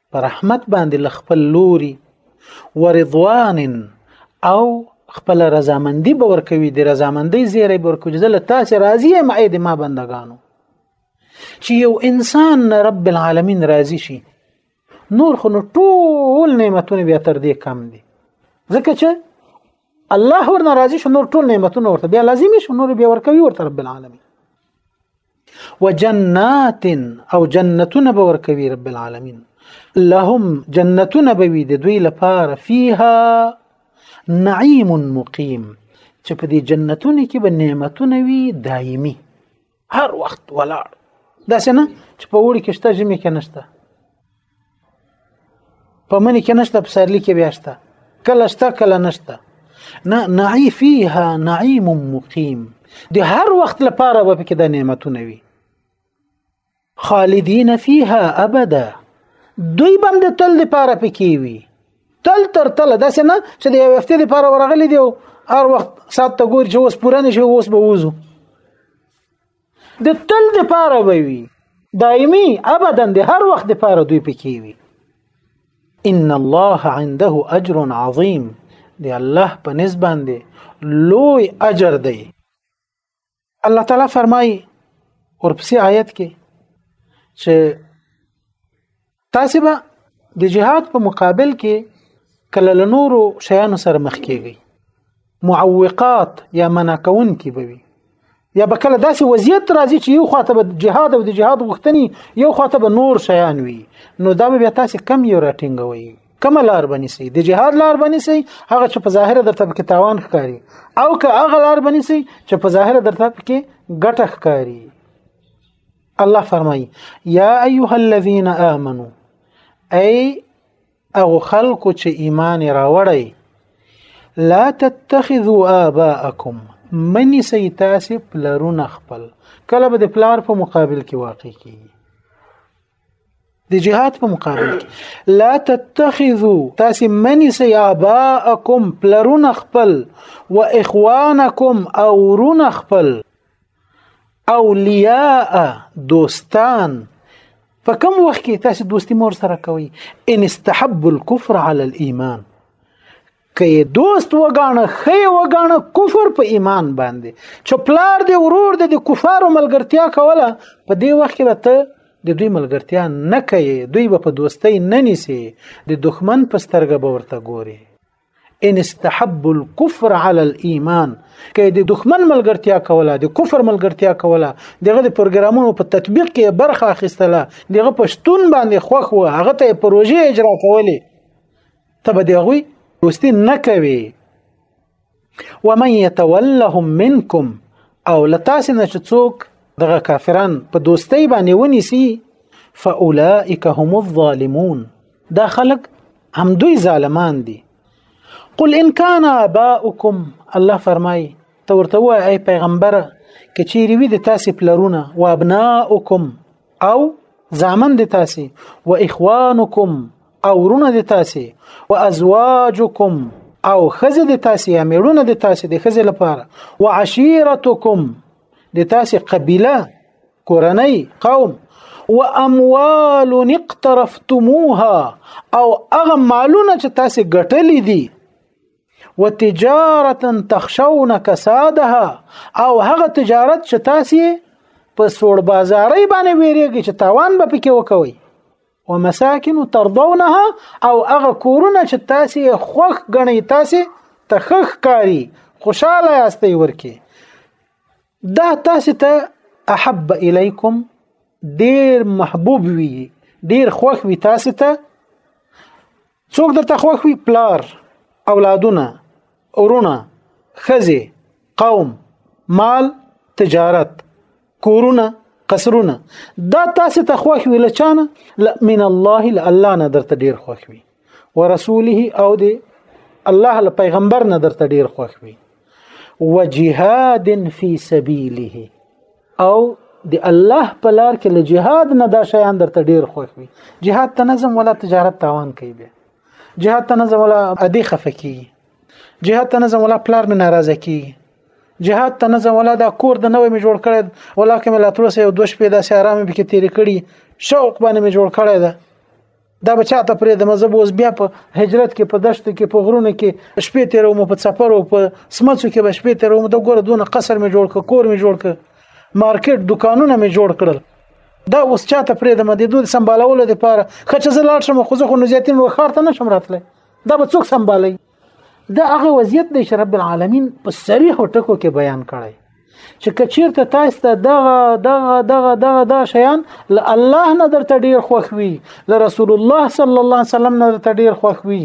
په رحمت باندې له خپل لوري ورضوان او خپل رضامندي به ورکوي د رضامندۍ زیری به ورکوي زه له تاسې راضي یم ای د ما بندګانو چې یو انسان رب العالمین راضي شي نور خو نو ټول نعمتونه بیا تر دې کم دي ځکه چې الله ورنه راضي شو نور ټول نعمتونه ورته بیا لازمي شو نور بیا ورکوي ورته رب العالمین وجنات او جنتونه به ورکوي رب العالمین لهم جنتونه به وي د دوی لپاره فيها نعیم مقیم چې په دې جنتونو کې به نعمتونه وي دایمي هر وخت ولاړ دا څنګه چې په وړي کې شته جمی کې نشته په منی کې نشته په سرلی کې بیا شته کله شته کله نشته نه نعی فیها نعیم مقیم د هر وخت لپاره به کې د نعمتونه وي خالدین فیها ابدا دوی بم د تل لپاره پکې وي تل تر تل داس نه چې د یو وخت لپاره ورغلي دی هر وخت سات ته ګور چې اوس پوره نشي اوس به وځو د تل د پاره به وي دایمي ابدا د هر وخت د پاره دوی پکې وي ان الله عنده اجر عظیم دی الله په نس باندې لوی اجر دی الله تعالی فرمای ورپسې آیت کې چې تاسو به د جهاد په مقابل کې کله له نورو شیانو سره مخ کیږئ معوقات یا منع کون کی به وي یا به کله داسې وضعیت راځي چې یو خواته به جهاد او د جهاد غوښتنې یو خواته به نور شیان وي نو دا به تاسو کم یو راټینګوي کومه لار بنی سي د جهاد لار بنی سي هغه چې په ظاهر درته کې تاوان ښکاری او که هغه لار بنی سي چې په ظاهر درته کې ګټه ښکاری الله فرمایي یا ایها الذین آمنو ای او خلکو چې ایمان راوړی لا تتخذوا آباءکم منی سي تاسو پلرونه خپل کله به د پلار په مقابل کې واقع کیږي د جهاد په مقابل کې لا تتخذوا تاسو منی سي آباءکم پلرونه خپل و اخوانکم او رونه خپل اولیاء دوستان په کوم وخت کې تاسو دوستی مور سره کوي ان استحب الكفر على الايمان که دوست وګاڼه خې وګاڼه کفر په ایمان باندې چې پلار دی ورور دی د کفارو ملګرتیا کوله په دې وخت کې ته د دوی ملګرتیا نه کوي دوی به په دوستۍ نه نیسي د دښمن په سترګه به ورته ګوري ان استحب الكفر على الايمان کې د دښمن ملګرتیا کوله د کفر ملګرتیا کوله دغه د پروګرامونو په تطبیق کې برخه اخیستله دغه پښتون باندې خوخ و هغه ته پروژې اجرا کولې تبه دغه دوستي نه کوي ومن يتولهم منكم او لتاسو نه څوک دغه کافران په دوستۍ باندې ونیسي فاولائک هم الظالمون دا خلک هم دوی ظالمان دي قل ان كان اباؤكم الله فرمای ته ورته وای ای پیغمبره کچېری وی د تاسو پلرونه و ابناؤکم او زامن د تاسو و اخوانکم او ورونه د تاسو و ازواجکم او خزه د تاسو یا میړونه د تاسو د خزه لپاره و عشیرتکم د تاسو قبیله کورنۍ قوم و اموال اقترفتموها او هغه مالونه چې تاسو ګټلې دي وتجارت تخشون کسادها او هغه تجارت چې تاسو په سوړ بازاري باندې ویریږي چې تاوان به پکې وکوي ومساکن ترضونها او هغه کورونه چې تاسو خوخ غني تاسو تخخ کاری خوشاله یاستئ ورکی دا تاسو ته احب الیکم ډیر محبوب وی ډیر خوښ وی تاسو ته څوک درته خوښ وی پلار اولادونه ورونه خزه قوم مال تجارت کورونه قصرونه دا تاسو ته خوښ وی لچانه من الله لالا نه درته ډیر خوښ وی ورسوله او دی الله له پیغمبر نه درته ډیر خوښ وي وجهاد فی سبیله او د الله په لار کې له جهاد نه دا شیان درته ډیر خوښ وي جهاد ته نظم ولا تجارت تاوان کوي بیا جهاد ته نظم ولا ادي خفه کیږي جهاد ته نظم ولا پلار مې ناراضه کیږي جهاد ته نظم ولا دا کور د نوې مې جوړ کړی ولا کوم لا تر اوسه یو دوه شپې داسې آرام به کې تیر کړي شوق باندې مې جوړ کړی ده دا بچا ته پرې د مذهب اوس بیا په هجرت کې په دشت کې په غرونو کې شپې تیرو مو په سفر او په سمڅو کې به شپې تیرو مو د ګوره دونه قصر می جوړ ک کور می جوړ ک مارکیټ دکانونه می جوړ کړل دا اوس چا ته پرې د مدیدو سمبالولو لپاره خچ زه لاړ شم خو زه خو نزیاتین وخارته نشم راتله دا به څوک سمبالي دا هغه وضعیت دی چې رب العالمین په صریح ټکو کې بیان کړی چې کچیرته تاسو ته دغه دغه دغه دغه دا شیان ل الله نه درته ډیر خوښ وي ل رسول الله صلی الله علیه وسلم نه درته ډیر خوښ وي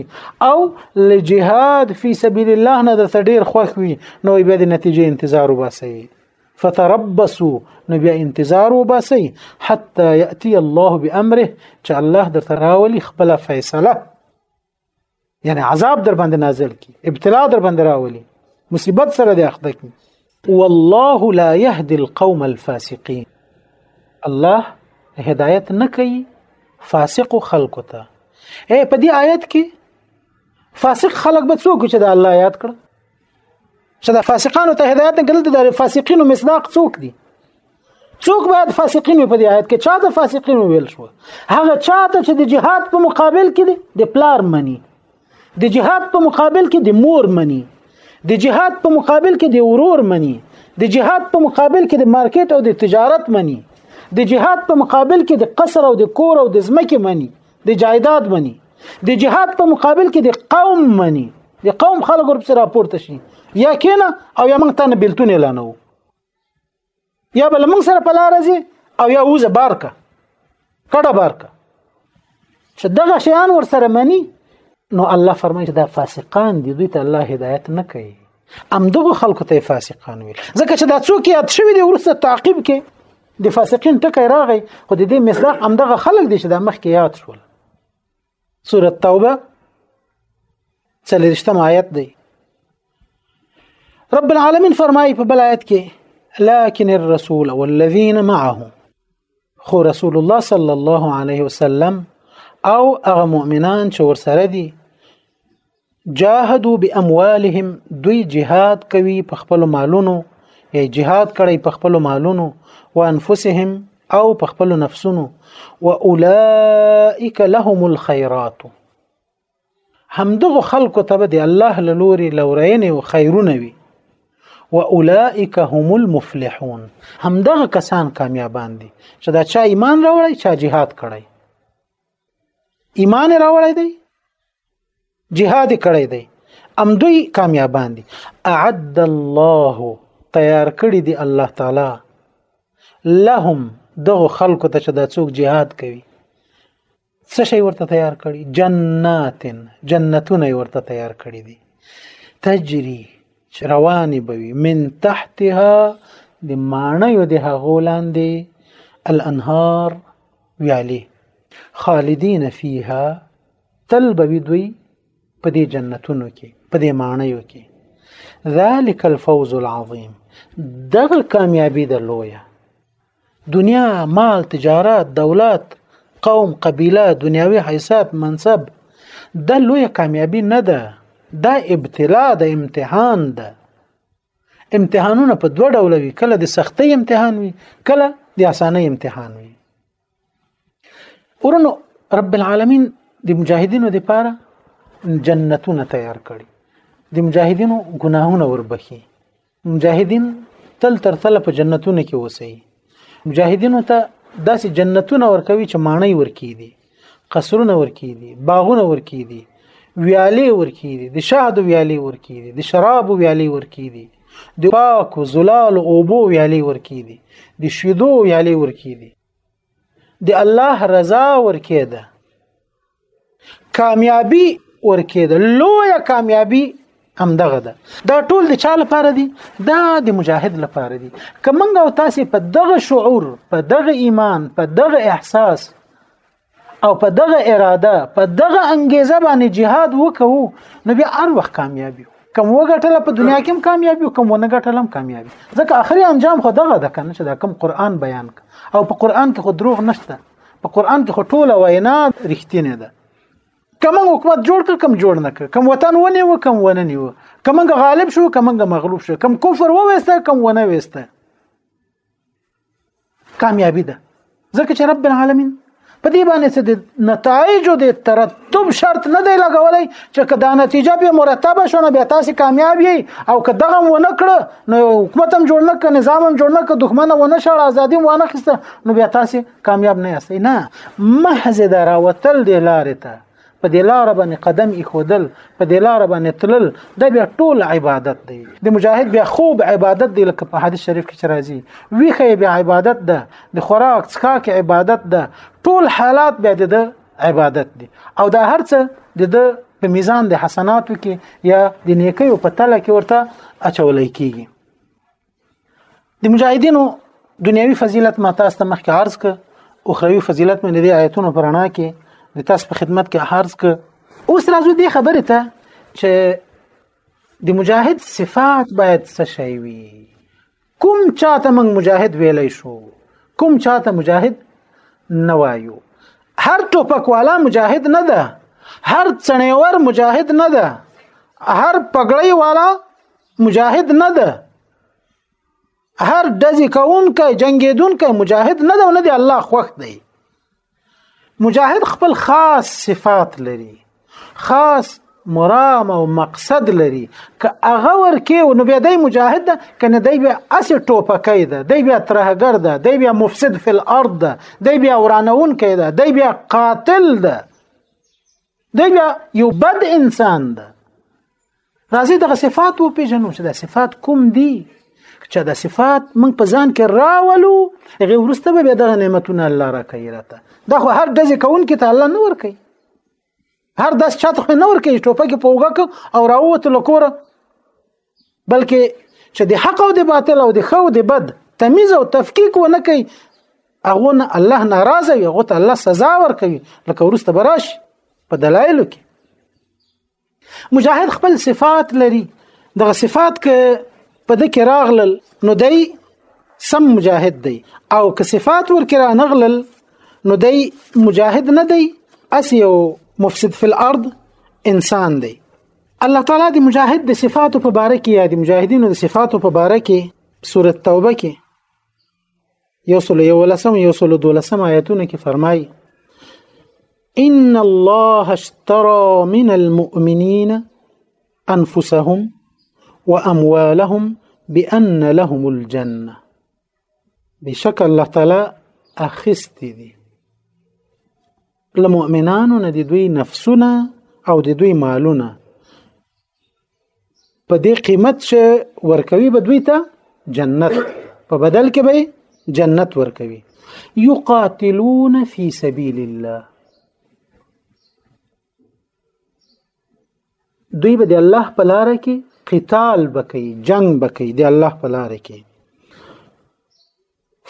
او ل جهاد فی سبیل الله نه درته ډیر خوښ وي نو به د نتیجې انتظار وباسئ فتربصوا نو بیا انتظار وباسئ حتی یاتی الله بامره چې الله درته راولي خپل فیصله یعنی عذاب در باندې نازل کی ابتلا در باندې راولي مصیبت سره د اخته کی والله لا يهدي القوم الفاسقين الله هدایت نه کوي فاسق خلق ته اے په دې آیت کې فاسق خلق به څوک چې د الله یاد کړ چې د فاسقانو ته هدایت کړل د فاسقینو مصداق څوک دي څوک باید فاسقین په دې آیت کې چا د فاسقین ویل شو هغه چا ته چې د جهاد په مقابل کې دی د پلار منی د جهاد په مقابل کې د مور منی د جهاد په مقابل کې د ورور منی د جهاد په مقابل کې د مارکیټ او د تجارت منی د جهاد په مقابل کې د قصر او د کور او د ځمکې منی د جایداد مني د جهاد په مقابل کې د قوم مني د قوم خلک ورپسې راپورته شي یا کینه او یا موږ ته نه بیلتون اعلانو یا بل موږ سره په لار ځي او یا وزه بارکه کډه بارکه چې دغه شیان ور سره مني نو الله فرمایي دا فاسقان دي دوی ته الله هدایت نه کوي ام دغه خلکو ته فاسقان ویل ځکه چې دا څوک یاد شوی دی ورسره تعقیب کې د فاسقین ټکی راغی خو د دې مصداق همدغه خلک دي چې د مخکې یاد شول سوره توبه څلورشتم آیت دی رب العالمین فرمایي په بل آیت کې لكن الرسول والذين معه خو رسول الله صلی الله علیه وسلم او هغه مؤمنان چې ورسره دي جاهدوا باموالهم دوی جهاد کوي په خپل مالونو یا جهاد کړي په خپل مالونو وانفسهم او په خپل نفسونو واولائک لهم الخيرات همدغه خلکو ته به د الله له لوري لورینې او خیرونه وي واولائک هم المفلحون همدغه کسان کامیابان دي چې دا چا ایمان راوړی چا جهاد کړی ایمان راوړی دی جهاد کړی دی ام دوی کامیابان دي اعد الله تیار کړی دی الله تعالی لهم دغه خلکو ته چې دا څوک جهاد کوي څه شی ورته تیار کړي جنات جنتونه ورته تیار کړي دي تجري رواني بوي من تحتها د مانیو د هغو لاندې الانهار ویالې خالدین فیها تل به وي دوی په دې جنتونو کې په دې ماڼیو کې ذالک الفوز العظیم دغه کامیابی د لویه دنیا مال تجارت دولت قوم قبیله دنیاوی حیثیت منصب دا لویه کامیابی نه ده دا ابتلا ده امتحان ده امتحانونه په دوه ډول وي کله د سختۍ امتحان وي کله د اسانۍ امتحان وي ورونو رب العالمین د مجاهدینو لپاره جنتونه تیار کړي د مجاهدینو ګناهونه وربخي مجاهدین تل تر تل په جنتونو کې اوسي مجاهدینو ته داسې جنتونه ورکوي چې مانای ورکی دي قصرونه ورکی دي باغونه ورکی دي ویالې ورکی دي د شهد ویالې ورکی دي د شراب ویالې ورکی دي د پاک او زلال او بو ویالې ورکی دي د شیدو ویالې ورکی دي د الله رضا ورکی ده کامیابی ورکېده لویه کامیابی همدغه ده دا ټول د چا لپاره دي دا د مجاهد لپاره دي که موږ او تاسو په دغه شعور په دغه ایمان په دغه احساس او په دغه اراده په دغه انګیزه باندې جهاد وکړو نو بیا هر وخت کامیاب یو کوم وګټل په دنیا کې هم کامیاب یو کوم نه ګټل هم کامیاب ځکه اخري انجام خو دغه ده کنه چې دا کوم قران بیان او په قران کې خو دروغ نشته په قران کې ټوله وینا رښتینه ده کوم حکومت جوړ کړ کوم جوړ نه کړ کوم وطن ونی و کوم ونه نیو کوم غالب شو کوم مغلوب شو کوم کفر و وسته کوم ونه وسته کامیابی ده ځکه چې رب العالمین په دې باندې څه د نتایج او د ترت کوم شرط نه دی لګولای چې که دا نتیجه به مرتب شونه به تاسو کامیاب یې او که دغه ونه کړ نو حکومت هم جوړ نه کړ نظام هم جوړ نه کړ دښمن ونه شړ ازادي ونه خسته نو به تاسو کامیاب نه یاست نه محض دا راوتل دی لارې ته په دې لار باندې قدم ایښودل په دې لار باندې تلل دا بیا ټول عبادت دی د مجاهد بیا خوب عبادت دی لکه په حدیث شریف کې راځي ویخه بیا عبادت ده د خوراک څکاک عبادت ده ټول حالات بیا د عبادت دی او دا هرڅه د د په میزان د حسناتو کې یا د نیکیو په تله کې ورته اچولای کیږي د مجاهدینو دنیوي فضیلت ما تاسو ته مخکې عرض ک او خروي فضیلت مې د آیتونو پرانا کې د تاسو په خدمت کې عرض ک اوس راځو دې خبره ته چې د مجاهد صفات باید څه شي وي کوم چاته موږ مجاهد ویلی شو کوم چاته مجاهد نه وایو هر ټوپک والا مجاهد نه ده هر څنیور مجاهد نه ده هر پګړی والا مجاهد نه ده هر دزی کونکي جنگیدونکي مجاهد نه ده نه دی الله خوښ دی مجاهد خپل خاص صفات لري خاص مرام او مقصد لري که هغه ورکه نو بیا دی مجاهد ده کنه دی بیا اس ټوپکې ده دی بیا ترهګر ده دی بیا مفسد فی الارض ده دی بیا ورانون کې ده دی بیا قاتل ده دی بیا یو بد انسان ده راځي دغه صفات و پیژنو چې د صفات کوم دي چې د صفات موږ په ځان کې راولو هغه ورسته به دغه نعمتونه الله راکړي راته دا خو هر دځه کون کې ته الله نه ور کوي هر داس چاته نه ور کوي ټوپه کې پوګه او راوته لکوره بلکې چې د حق او د باطل او د خو د بد تمیز او تفکیک و نه کوي هغه نه الله ناراضه وي هغه ته الله سزا ورکوي لکه ورسته براش په دلایلو کې مجاهد خپل صفات لري دغه صفات ک په د کې راغلل نو دی سم مجاهد دی او که صفات ورکرا نغلل نو دی مجاهد نه دی اس یو مفسد فی الارض انسان دی الله تعالی د مجاهد د صفاتو په باره کې یا د مجاهدینو د صفاتو په باره کې سوره توبه کې یو سل یو لسم یو سل دولسم آیتونه کې فرمایي ان الله اشترى من المؤمنين انفسهم واموالهم بان لهم الجنه بشک الله تعالی اخستي دي له مؤمنانو نه د دوی نفسونه او د دوی مالونه په دې قیمت چې ورکوي به دوی ته جنت په بدل کې به جنت ورکوي یقاتلون فی سبیل الله دوی به د الله په لار کې قتال بکې جنگ بکې د الله په لار کې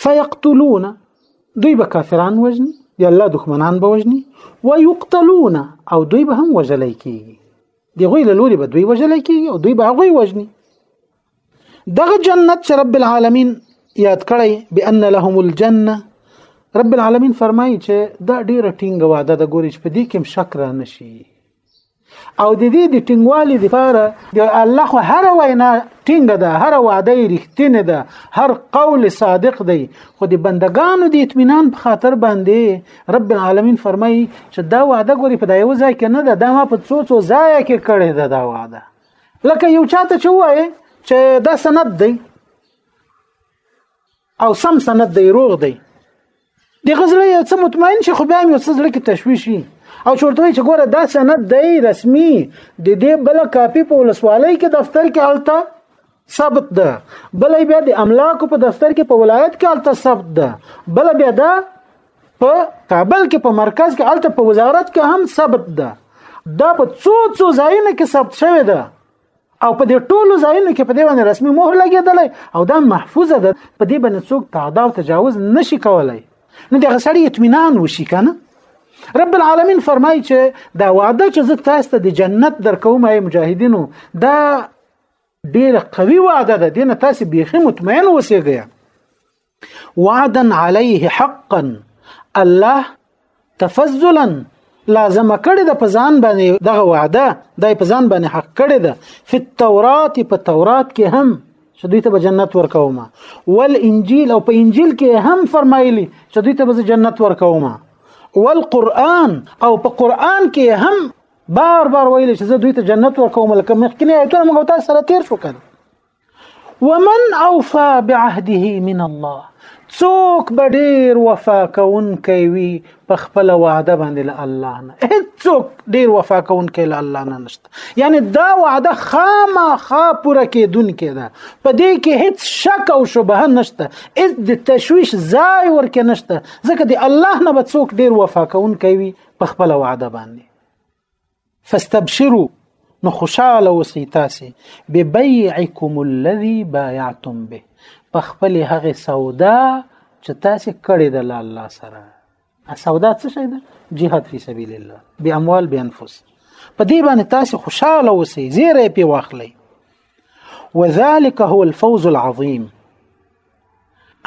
فیقتلون دوی به کافران وژني یا الله دښمنان به وژني ويقتلون او دوی به هم وژل کیږي دی غوی له لوري به دوی وژل کیږي او دوی به غوی وژني دغه جنت چې رب العالمین یاد کړی بان لهم الجنه رب العالمین فرمایي چې دا ډیره ټینګه وعده ده ګوري چې په دې کې شک را نشي او د دې د ټینګوالي لپاره د الله خو هر وینا ټینګه ده هر وعده یې رښتینې ده هر قول صادق دی خو د بندگانو د اطمینان په خاطر باندې رب العالمین فرمایي چې دا وعده ګوري په دایو ځای کې نه ده دا ما په څو څو ځای کې کړې ده دا وعده لکه یو چاته چې وایي چې دا سند دی او سم سند دی روغ دی د غزړه یو څه مطمئن شي خو بیا یو څه زړه کې تشویش شي او چورته چې ګوره دا سند دی رسمي د دې بل کاپی په ولسوالۍ کې دفتر کې الته ثبت ده بل بیا د املاکو په دفتر کې په ولایت کې الته ثبت ده بل بیا دا په کابل کې په مرکز کې الته په وزارت کې هم ثبت ده دا په څو څو ځایونو کې ثبت شوی ده او په دې ټولو ځایونو کې په دې باندې رسمي مهر لګېدلی او دا محفوظه ده په دې باندې څوک تعدا او تجاوز نشي کولای نو دغه سړی اطمینان وشي کنه رب العالمین فرمایي چې دا وعده چې زه تاسو ته د جنت درکوم ای مجاهدینو دا ډیره قوي وعده ده دینه تاسو بیخي مطمئن اوسئ وعدا عليه حقا الله تفضلا لازم کړی د پزان باندې دغه وعده د پزان باندې حق کړی ده په تورات په تورات کې هم چې دوی ته به جنت ورکوم ول انجیل او په انجیل کې هم فرمایلی چې دوی ته به جنت ورکوم ول قران او په قران کې هم بار بار ویل چې زه دوی ته جنت ورکوم لکه مخکنی ایتونه موږ تاسو سره تیر شو کړ ومن اوفا بعهده من الله څوک به ډیر وفا کوونکی وي په خپل وعده باندې له الله نه هیڅوک ډیر وفا کوونکی له الله نه نشته یعنی دا وعده خامخا پوره کېدونکې ده په دې کې هیڅ شک او شبهه نشته هیڅ د تشویش ځای ورکې نشته ځکه د الله نه به څوک ډیر وفا کوونکی وي په خپل وعده باندې فاستبشروا نو خوشاله اوسئ تاسو ببيعكم الذي بايعتم به په خپل هغه سودا چې تاسو کړی د الله سره سودا څه شي ده جهاد فی سبیل الله به اموال به انفس په دې باندې تاسو خوشاله اوسئ زیره په واخلئ وذلك هو الفوز العظيم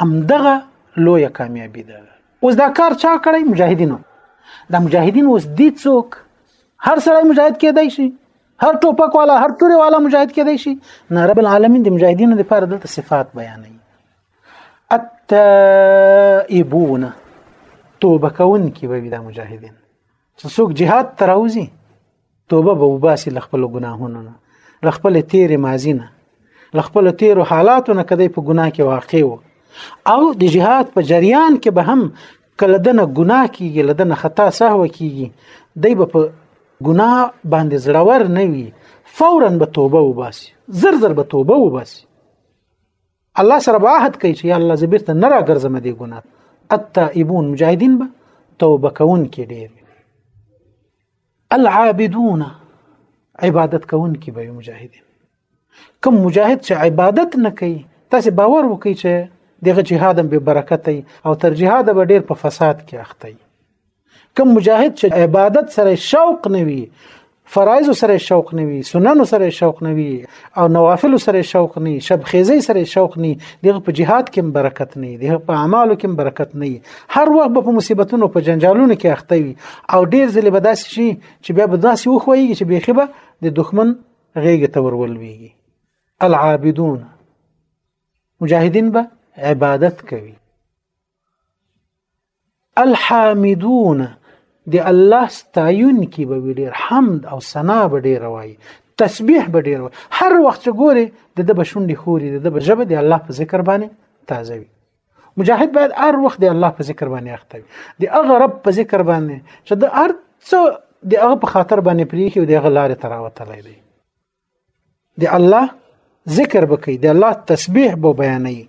همدغه لویه کامیابی ده اوس دا کار چا کړی مجاهدینو دا مجاهدین اوس دي څوک هر سړی مجاهد کېدای شي هر ټوپک والا هر توري والا مجاهد کېدای شي نه رب العالمین د مجاهدینو لپاره دلته صفات بیانوي التائبون توبه کوونکي به وي دا مجاهدین چې څوک جهاد ته راوځي توبه به وباسي له خپل ګناهونو نه له خپل تیر ماضی نه له خپل تیر حالاتو نه کدی په ګناه کې واقع وو او د جهاد په جریان کې به هم کله دنه ګناه کیږي لدنه خطا سهو کیږي دی به په ګناه باندې زړور نه وي فورا به توبه وباسي زر زر به توبه وباسي الله سره به عهد کوي چې الله زبرته نه راګرځم دې ګناه التائبون مجاهدین به توبه کوون کې ډیر العابدون عبادت کوونکي به مجاهدین کوم مجاهد چې عبادت نه کوي تاسو باور وکړئ چې دغه جهاد به برکت او تر جهاد به ډیر په فساد کې اخته وي کوم مجاهد چې عبادت سره شوق نه وي فرایض سره شوق نه وي سنن سره شوق نه وي او نوافل سره شوق نه شب خیزه سره شوق نه دغه په جهاد کې برکت نه دغه په اعمالو کې برکت نه هر وخت به په مصیبتونو په جنجالونو کې اخته وي او ډیر ځله به داسې شي چې بیا به داسې وخويږي چې بيخي به د دښمن غیږه ته ورولويږي العابدون مجاهدین به عبادت کوي الحامدون د الله ستایونکي به وي ډېر حمد او ثنا به ډېره وایي تسبیح به ډېره وایي هر وخت چې ګوري د ده به شونډې خوري د ده به ژبه د الله په ذکر باندې تازه وي مجاهد باید هر وخت د الله په ذکر باندې اخته وي د هغه رب په ذکر باندې چې د هر څه د هغه په خاطر باندې پریخي او د هغه لارې ته راوتلی دی د الله ذکر وکړي د الله تسبیح به بیانوي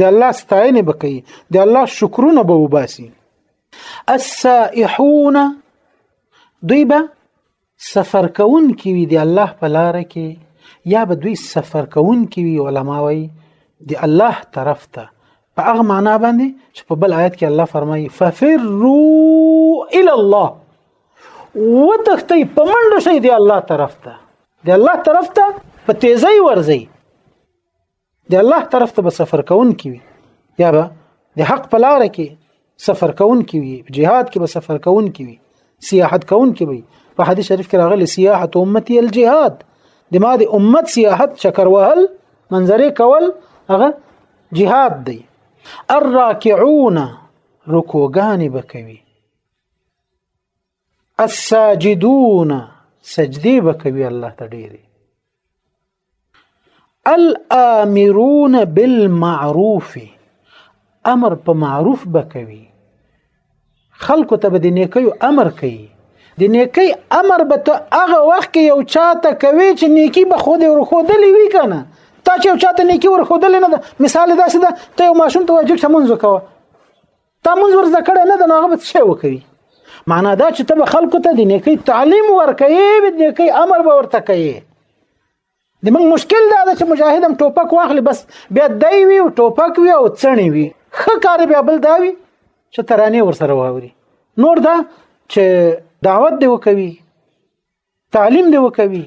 د الله ستاینه به کوي د الله شکرونه به وباسي السائحون دوی به سفر کوون کې وي د الله په لار کې یا به دوی سفر کوون کې وي علما وایي د الله طرف ته په هغه معنا باندې چې په بل آیت کې الله فرمایي ففروا الى الله وتښتئ په منډه شئ د الله طرف ته د الله طرف ته په تیزی ورځئ د الله طرف ته به سفر کون کی وي یا به د حق په لار کې سفر کون کی وي جهاد کې به سفر کون کی وي سیاحت کون کی وي په حدیث شریف کې راغلی سیاحت امتی الجهاد د ما د امت سیاحت چکر وهل منظرې کول هغه جهاد دی الراکعون رکوګان بکوي الساجدون سجدي وکوي الله ته ډېری الامرون بالمعروف امر په معروف بکوي خلکو ته به د نیکیو امر کوي د نیکی امر به ته هغه وخت کې یو چاته کوي چې نیکی به خو دې ورخودلې وي کنه تا چې یو چاته نیکی ورخودلې نه ده مثال داسې ده ته یو ماشوم ته واجب سمونځ وکوه تا مونږ ور زده کړی نه د هغه به څه شی وکوي معنا دا چې ته به خلکو ته د نیکۍ تعلیم ورکوي د نیکۍ امر به ورته کوي د موږ مشکل دا ده چې مجاهد هم ټوپک واخلي بس بیا دی وي او ټوپک وي او څڼې وي ښه کار بیا بل دا وي چې ترانې ورسره واوري نور دا چې دعوت دی وکوي تعلیم دی وکوي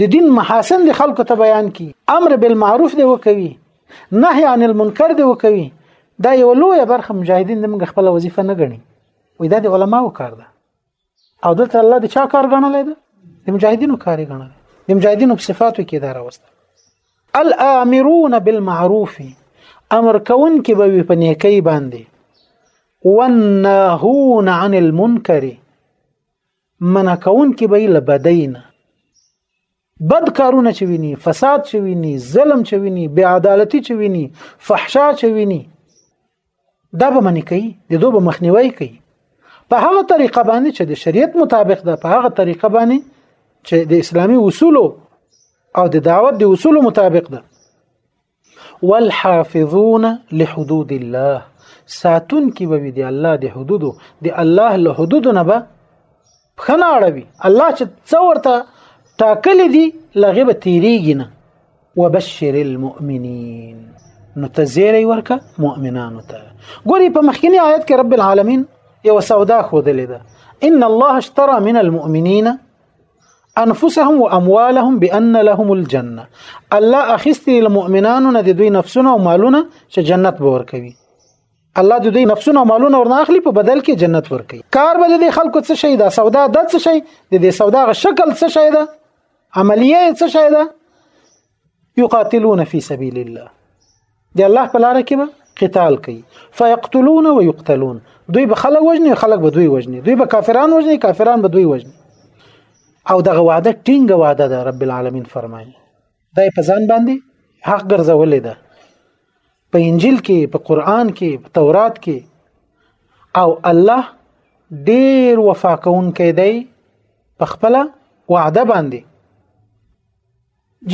د دین محاسن د خلکو ته بیان کی امر بالمعروف دی وکوي نهي عن المنکر دی وکوي دا یو لوی برخه مجاهدین د موږ خپل وظیفه نه غني وې دا د علماو کار ده او دلته الله د چا کار غنلې ده د مجاهدینو کار غنلې د مجاهدینو په صفاتو کې دا راوسته الامرون بالمعروف امر کون کې به په نیکی باندې والناهون عن المنکر منع کوونکې به یې له بدۍ نه بد کارونه چې ویني فساد چې ویني ظلم چې ویني بې عدالتي چې ویني فحشا چې ویني دا به منې کوي د دوی به مخنیوي کوي په هغه طریقه باندې چې د شریعت مطابق ده په هغه طریقه باندې چې د اسلامي اصولو او د دعوت د اصولو مطابق ده والحافظون لحدود الله ساتون کې به دی الله د حدودو د الله له حدودو نه به خنه اړوي الله چې څورته ټاکل دي لغه به تیریږي نه وبشر المؤمنین نو تزیری ورکه مؤمنانو ته ګوري په مخکنی آیت کې رب العالمین یو سودا خو دلې ده ان الله اشترى من المؤمنین انفسهم واموالهم بان لهم الجنه الله اخستي المؤمنان نه دوی نفسونه او مالونه چې جنت به ورکوي الله د دوی نفسونه او مالونه ورنه اخلي په بدل کې جنت ورکوي کار به د خلکو څه شي دا سودا د څه شي د دې سودا غ شکل څه شي دا عملیه څه شي دا یقاتلون فی سبیل الله دی الله په لار کې به قتال کوي فیقتلون ويقتلون دوی به خلک وژني خلک به دوی وژني دوی به کافران وژني کافران به دوی وژني او دغه وعده ټینګه وعده ده رب العالمین فرمایي دا په ځان باندې حق ګرځولې ده په انجیل کې په قران کې په تورات کې او الله ډیر وفا کون کې دی په خپل وعده باندې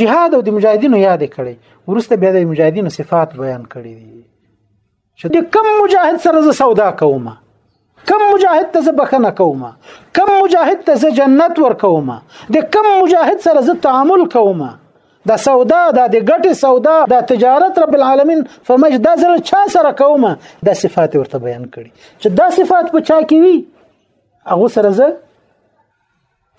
جهاد او د مجاهدینو یاد کړي ورسته بیا د مجاهدینو صفات بیان کړي دي چې د کم مجاهد سره زه سودا کوم کم مجاهد ته زه بخنه کوم کم مجاهد ته زه جنت ور کوم د کم مجاهد سره زه تعامل کوم دا سودا دا د ګټې سودا دا تجارت رب العالمین فرمایي دا زه چا سره کوم دا صفات ورته بیان کړي چې دا صفات په چا کې وي هغه سره زه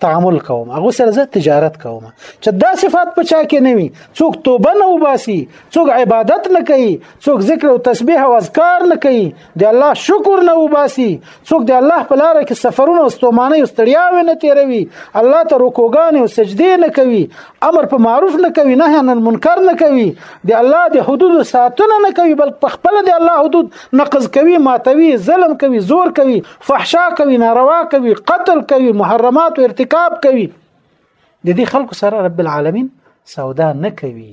تعامل کوم هغه سره زه تجارت کوم چې دا صفات په چا کې نه وي څوک توبه نه وباسي څوک عبادت نه کوي څوک ذکر او تسبیح او اذکار نه کوي د الله شکر نه وباسي څوک د الله په لار کې سفرونه او ستومانه او ستړیا ونه تیروي الله ته رکوګان او سجدي نه کوي امر په معروف نه کوي نهي عن المنکر نه کوي د الله د حدود ساتنه نه کوي بلکې په خپل د الله حدود نقض کوي ماتوي ظلم کوي زور کوي فحشا کوي ناروا کوي قتل کوي محرمات ارتکاب کوي د دې خلکو سره رب العالمین سودا نه کوي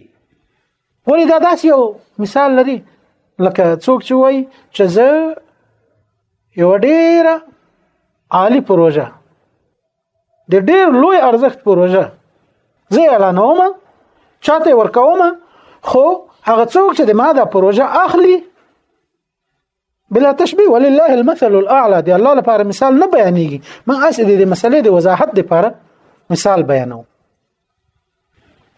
ولې دا داسې یو مثال لري لکه څوک چې وایي چې زه یو ډیره عالی پروژه د ډیر لوی ارزښت پروژه زه اعلانوم چاته ورکوم خو هغه څوک چې د ما دا پروژه اخلي بلا تشبيه ولله المثل الاعلى دی الله لپاره مثال نه بیانېږي ما اس دې مسلې د وضاحت لپاره مثال بیانو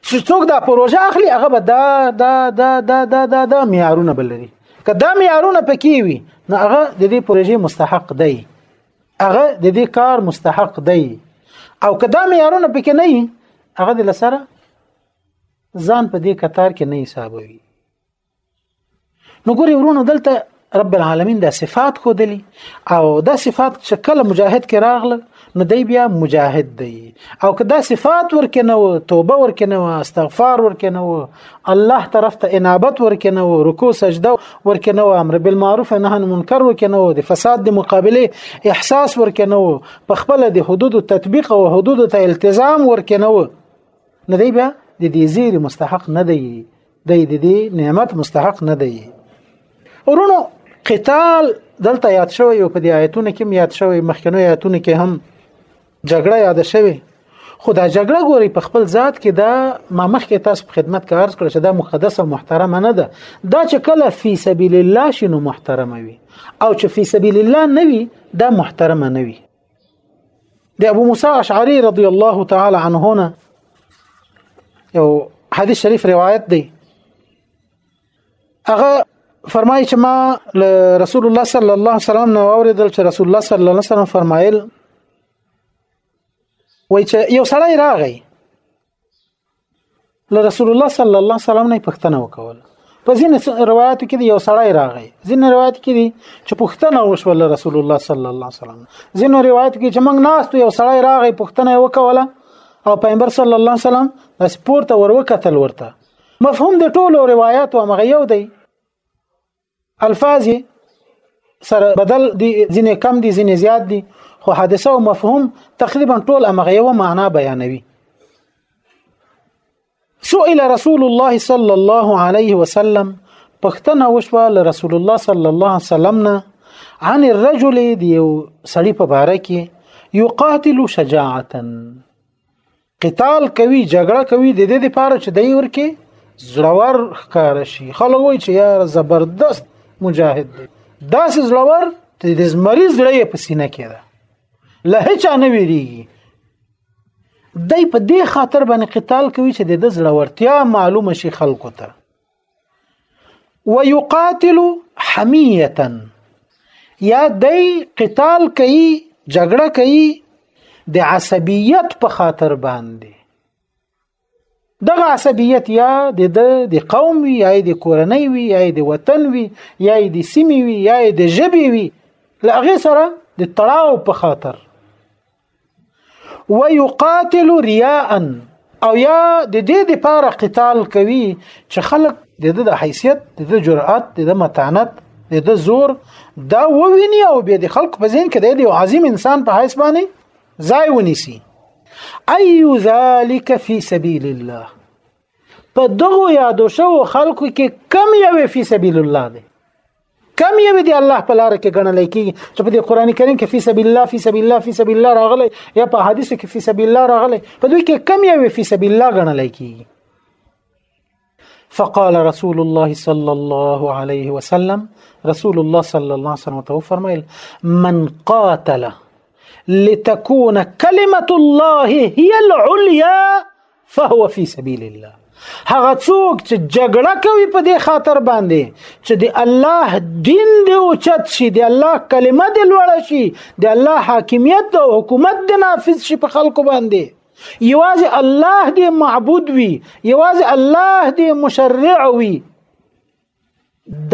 چې څوک دا پروژه اخلي هغه به دا دا دا دا دا دا, دا معیارونه بلري که دا معیارونه پکې وي نو هغه د دې پروژې مستحق دی هغه د دې کار مستحق دی او که دا معیارونه پکې نه وي هغه د لسره ځان په دې کتار کې نه حسابوي نو ګوري ورونو دلته رب العالمین د صفات خو دلی او دا صفات چې کله مجاهد کې راغله نو دی بیا مجاهد دی او که دا صفات ورکه نه و توبه ورکه نه و استغفار ورکه نه و الله طرف ته انابت ورکه نه و رکوع سجده ورکه نه و امر بالمعروف نهی عن منکر ورکه نه و د فساد د مقابله احساس ورکه نه و په خپل د حدود تطبیق او حدود ته التزام ورکه نه و نه دی بیا د دې زیر مستحق نه دی دی د دې نعمت مستحق نه دی ورونو قتال دلته یاد شوی او په دې آیتونو کې یاد شوی مخکنو آیتونو کې هم جګړه یاد شوی خو دا جګړه ګوري په خپل ذات کې دا ما مخکې تاسو په خدمت کې عرض کړ چې دا مقدس او محترمه نه ده دا چې کله فی سبیل الله شنو محترمه وي او چې فی سبیل الله نه وي دا محترمه نه وي د ابو موسی اشعری رضی الله تعالی عنه نه یو حدیث شریف روایت دی هغه فرمایي چې ما رسول الله صلی الله علیه وسلم نو اوریدل چې رسول الله صلی الله علیه وسلم فرمایل وای چې یو سړی راغی له رسول الله صلی الله علیه وسلم نه پښتنه وکول په ځینې روایتو کې یو سړی راغی ځینې روایت کې دي چې پښتنه وشول رسول الله صلی الله علیه وسلم ځینې روایت کې چې موږ ناست یو سړی راغی پښتنه وکوله او پیغمبر صلی الله علیه وسلم د سپورت وروکتل ورته مفهوم د ټولو روایتو مغه یو دی الفاظ سره بدل دي ځینې کم دي ځینې زیات دي خو حادثه او مفهوم تقریبا ټول امغه یو معنا بیانوي سئل رسول الله صلی الله علیه وسلم پښتنه وشوه له رسول الله صلی الله علیه وسلم نه عن الرجل دی سړی په باره کې یقاتل شجاعتا قتال کوي جګړه کوي د دې لپاره چې دای ورکی زړور ښکار شي خلک وایي چې یار زبردست مجاهد دی داسې زړور ته د زمری زړه یې په سینه کې ده له هیچا نه ویریږي دی په دې خاطر باندې قتال کوي چې د زړورتیا معلومه شي خلکو ته ويقاتل حميه یا دی قتال کوي جګړه کوي د عصبیت په خاطر باندې دغه عصبیت یا د د قوم وی یا د کورنۍ وی یا د وطن وی یا د سیمې وی یا د ژبې وی لغه سره د تړاو په خاطر ويقاتل رياء او یا د دې د پاره قتال کوي چې خلک د دې د حیثیت د دې جرأت د دې متانت د دې زور دا وویني او به د خلکو په ذهن کې د یو عظیم انسان په حیث باندې ځای ونیسي اي ذلك في سبيل الله په دغه یادو شو خلکو کې کم یوې فی سبیل الله دی کم یو دی الله په لار کې غنل کی چې په قران کریم کې فی سبیل الله فی سبیل الله فی سبیل الله راغلی یا په حدیث کې فی سبیل الله راغلی په دوی کې کم یو فی سبیل الله غنل کی فقال رسول الله صلى الله عليه وسلم رسول الله صلى الله عليه وسلم تو فرمایل من قاتل لتكون كلمه الله هي العليا فهو فی سبیل الله هغه څوک چې جګړه کوي په دې خاطر باندې چې د الله دین دی او چت شي د الله کلمه دی لوړ شي د الله حاکمیت او حکومت دی نافذ شي په خلکو باندې یوازې الله دی معبود وي یوازې الله دی مشرع وي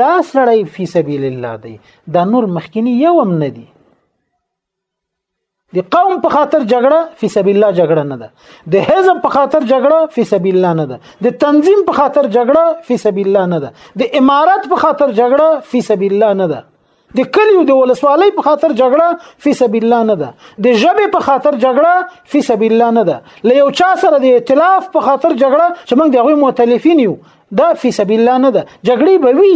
دا سړی فی سبیل الله دی دا نور مخکینی یو هم نه دی د قوم په خاطر جګړه فی سبیل الله جګړه نه ده د حزب په خاطر جګړه فی سبیل الله نه ده د تنظیم په خاطر جګړه فی سبیل الله نه ده د امارت په خاطر جګړه فی سبیل الله نه ده د کلیو د ولسوالۍ په خاطر جګړه فی سبیل الله نه ده د ژبې په خاطر جګړه فی سبیل الله نه ده له یو چا سره د ائتلاف په خاطر جګړه چې موږ د غوي مؤتلفین یو دا فی سبیل الله نه ده جګړې به وي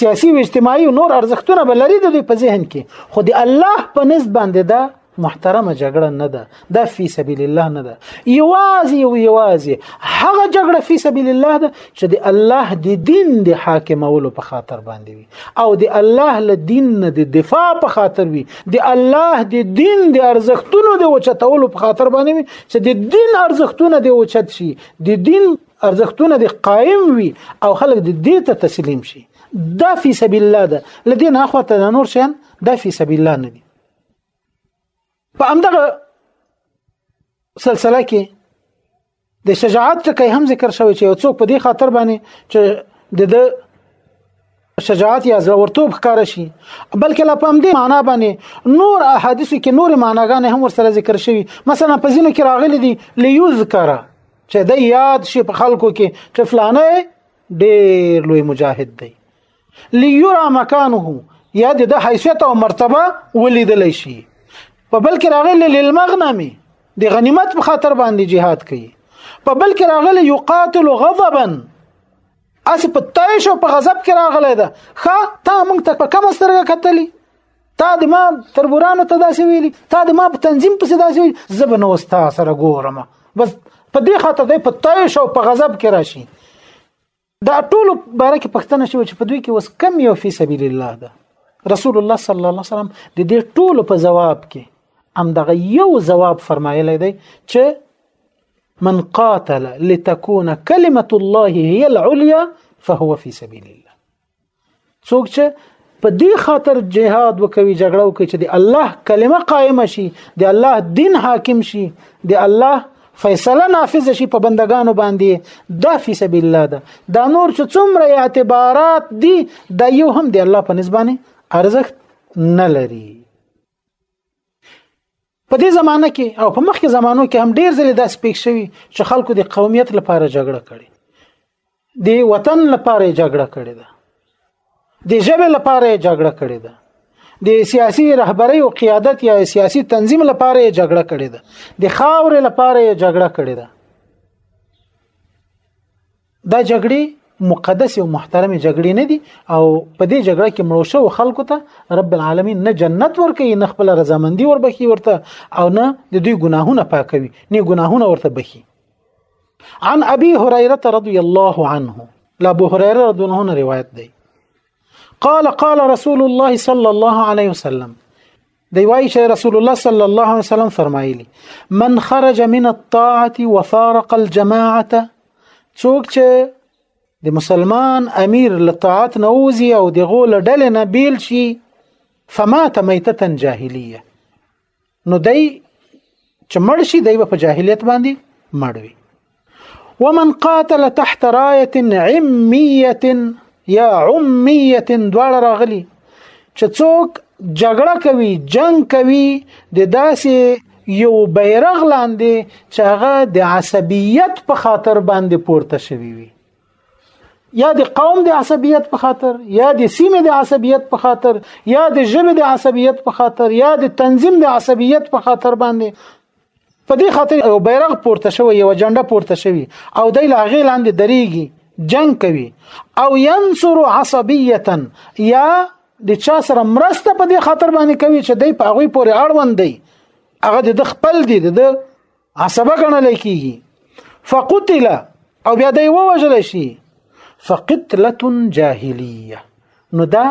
سیاسي او اجتماعي او نور ارزښتونه به لري د دوی په ذهن کې خو د الله په نسبت باندې دا محترمه جګړه نه ده دا فی سبیل الله نه ده یوازې او یوازې هغه جګړه فی سبیل الله ده چې د الله د دین د حاکمولو په خاطر باندې وي او د الله له دین نه د دفاع په خاطر وي د الله د دین د ارزښتونو د وچتولو په خاطر باندې وي چې د دین ارزښتونه د وچت شي د دین ارزښتونه د قائم وي او خلک د دې ته تسلیم شي دا فی سبیل الله ده لدین اخوه ته نور شین دا فی سبیل الله نه دي په همدغه سلسله کې د شجاعت ټکی هم ذکر شوی چې یو څوک په دې خاطر باندې چې د شجاعت یا زړورتوب ښکار شي بلکې لا پام دې معنا باندې نور احادیث کې نور معناګانې هم ورسره ذکر شوي مثلا په ځینو کې راغلي دي لیوز کرا چې د یاد شي په خلکو کې چې فلانه ډېر لوی مجاهد دی لیرا مکانه یا د حیثیت او مرتبه ولیدل شي په بل کې راغلي للمغنمي د غنیمت په خاطر باندې jihad کوي په بل کې راغلي یقاتل غضبا اسی په تای شو په غضب کې راغلی ده خا تا مونږ ته په کوم سترګه کتلی تا د ما تربورانو ته داسې ویلي تا د ما په تنظیم پسې داسې ویلي زه به نو ستا سره ګورم بس په دې خاطر دی په تای شو په غضب کې راشي دا ټول باره کې پښتنه شو چې په دوی کې وس کم یو فی سبیل الله ده رسول الله صلی الله علیه وسلم د دې ټول په جواب کې هم دغه یو جواب فرمایلی دی چې من قاتل لتكون كلمة الله هي العليا فهو في سبيل الله څوک چې په دې خاطر جهاد وکوي جګړه وکړي چې د الله کلمه قائمه شي د الله دین حاکم شي د الله فیصله نافذ شي په بندگانو باندې دا فی سبیل الله ده دا نور چې څومره اعتبارات دي دا یو هم د الله په نسبانه ارزښت نه لري په دې زمانه کې او په مخکې زمانو کې هم ډیر ځلې داسې پیښ شوي چې خلکو د قومیت لپاره جګړه کړې د وطن لپاره جګړه کړې ده د ژبې لپاره جګړه کړې ده د سیاسي رهبرۍ او قیادت یا سیاسي تنظیم لپاره جګړه کړې ده د خاورې لپاره جګړه کړې ده دا جګړې مقدس او محترم جګړې نه دي او په دې جګړه کې مړو شو خلکو ته رب العالمین نه جنت ورکوي نه خپل رضامندي وربخي ورته او نه د دوی ګناهونه پاکوي نه ګناهونه ورته بخي عن ابي هريره رضي الله عنه لا ابو هريره رضي الله عنه روایت دی قال قال رسول الله صلى الله عليه وسلم دی وایي چې رسول الله صلی الله علیه وسلم فرمایلی من خرج من الطاعه وفارق الجماعه څوک چې د مسلمان امیر له طاعت نه وځي او د غول ډلې نه بیل شي فمات میتتا جاهلیه نو دی چې مړ شي دی په جاهلیت باندې مړ وي ومن قاتل تحت رايه عميه یا عميه دواړه راغلي چې څوک جګړه کوي جنگ کوي د داسې یو بیرغ لاندې چې هغه د عصبیت په خاطر باندې پورته شوی وي یا د قوم د عصبیت په خاطر یا د سیمې د عصبیت په خاطر یا د ژبې د عصبیت په خاطر یا د تنظیم د عصبیت په خاطر باندې په دې خاطر یو بیرغ پورته شوی یو جنډه پورته شوی او د لاغې لاندې درېږي جنگ کوي او ينصر عصبيه یا د چا سره مرسته په دې خاطر باندې کوي چې دی په هغه پورې اړوند دی هغه د خپل دی د عصبه ګڼل کیږي فقتل او بیا دی ووجل شي فقتله جاهلیه نو دا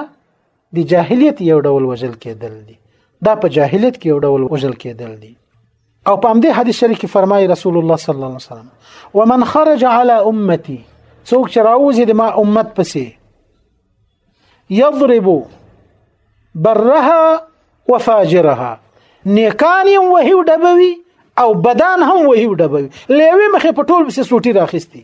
د جاهلیت یو ډول وجل کېدل دي دا په جاهلیت کې یو ډول وجل کېدل دي او په همدې حدیث شریف کې فرمایي رسول الله صلی الله علیه وسلم ومن خرج على امتي څوک چې راوځي د ما امت پسې يضرب برها وفاجرها نیکان هم وهي ډبوي او بدان هم وهي ډبوي لوي مخې په ټول بس سوټي راخستي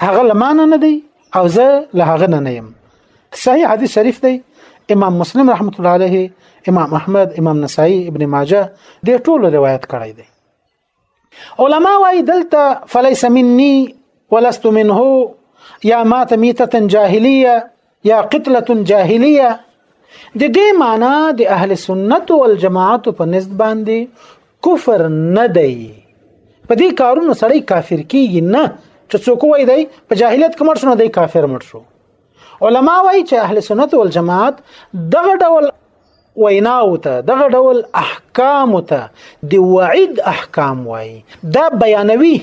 هغه لمانه نه دی او زه له هغه نه نه یم صحیح حدیث شریف دی امام مسلم رحمت الله علیه امام احمد امام نسائی ابن ماجه د ټولو روایت کړی دی علما وايي دلته فليس مني ولست منه یا مات میته جاهلیه یا قتله جاهلیه د دې معنی د اهل سنت او الجماعت په نسبت باندې کفر نه دی په دې کارونو سړی کافر کیږي نه چې څوک وای دی په جاهلیت کې مړ شو نه دی کافر مړ شو علما وایي چې اهل سنت والجماعت دغه ډول ویناو ته دغه ډول احکام ته د وعید احکام وای دا بیانوي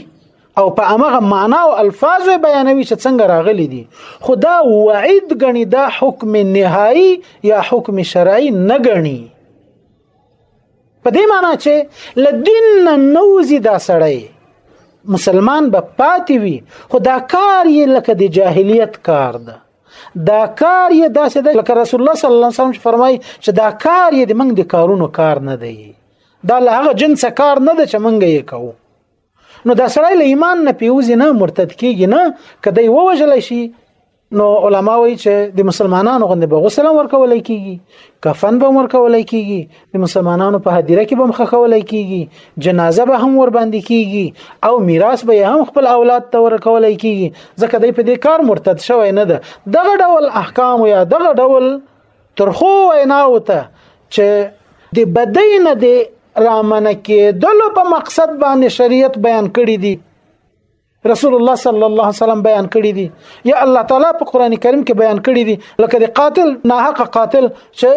او په امغه معنا او الفاظ بیانوي چې څنګه راغلي دي خدا وعید غني دا حکم نهایی یا حکم شرعي نه غني په دې معنی چې لدین نوزي دا سړی مسلمان به پاتې وي خدا کار یې لکه د جاهلیت کار ده دا کار یې داسې ده لکه رسول الله صلی الله علیه وسلم فرمایي چې دا کار یې د موږ د کارونو کار نه دی دا له هغه جنس کار نه دی چې موږ یې کوو نو دا سړی له ایمان نه پیوزي نه مرتد کیږي نه کدی ووجل شي نو علما وایي چې د مسلمانانو غوندې به غسل ورکول کیږي کفن به ورکول کیږي د مسلمانانو په هدیره کې به مخخول کیږي جنازه به هم ور باندې کیږي او میراث به هم خپل اولاد ته ورکول کیږي ځکه دای په دې کار مرتد شوی نه ده دغه ډول احکام یا دغه ډول ترخو ویناو ته چې د بدین د رامنه کېدلو په مقصد باندې شریعت بیان کړی دی رسول الله صلی الله علیه وسلم بیان کړی دی یا الله تعالی په قران کریم کې بیان کړی دی لکه د قاتل ناحق قاتل چې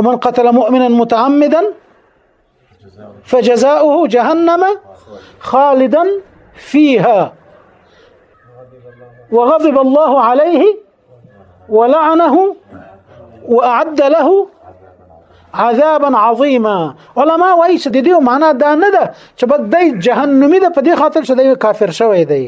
ومن قتل مؤمنا متعمدا فجزاؤه جهنم خالدا فيها وغضب الله عليه ولعنه واعد له عذابا عظیما علما وایي چې د دې معنا دا نه ده چې بس د جهنمی د په دې خاطر چې د کافر شوی دی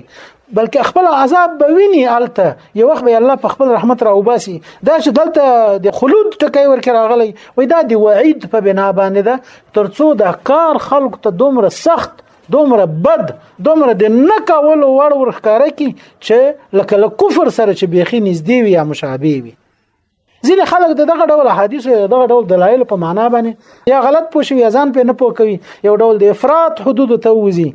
بلکې خپل عذاب به ویني الته یو وخت به الله په خپل رحمت را وباسي دا چې دلته د خلود ټکی ورکړي راغلی وای دا د وعید په بنا باندې ده ترڅو د کار خلق ته دومره سخت دومره بد دومره د نه کول وړ ورخکاره کی چې لکه له کفر سره چې بیخي نږدې وي یا مشابه وي ځینې خلک د دغه ډول حدیث او دغه ډول دلایل په معنا باندې یا غلط پوه شي یا ځان په نه پوه کوي یو ډول د افراط حدود ته وځي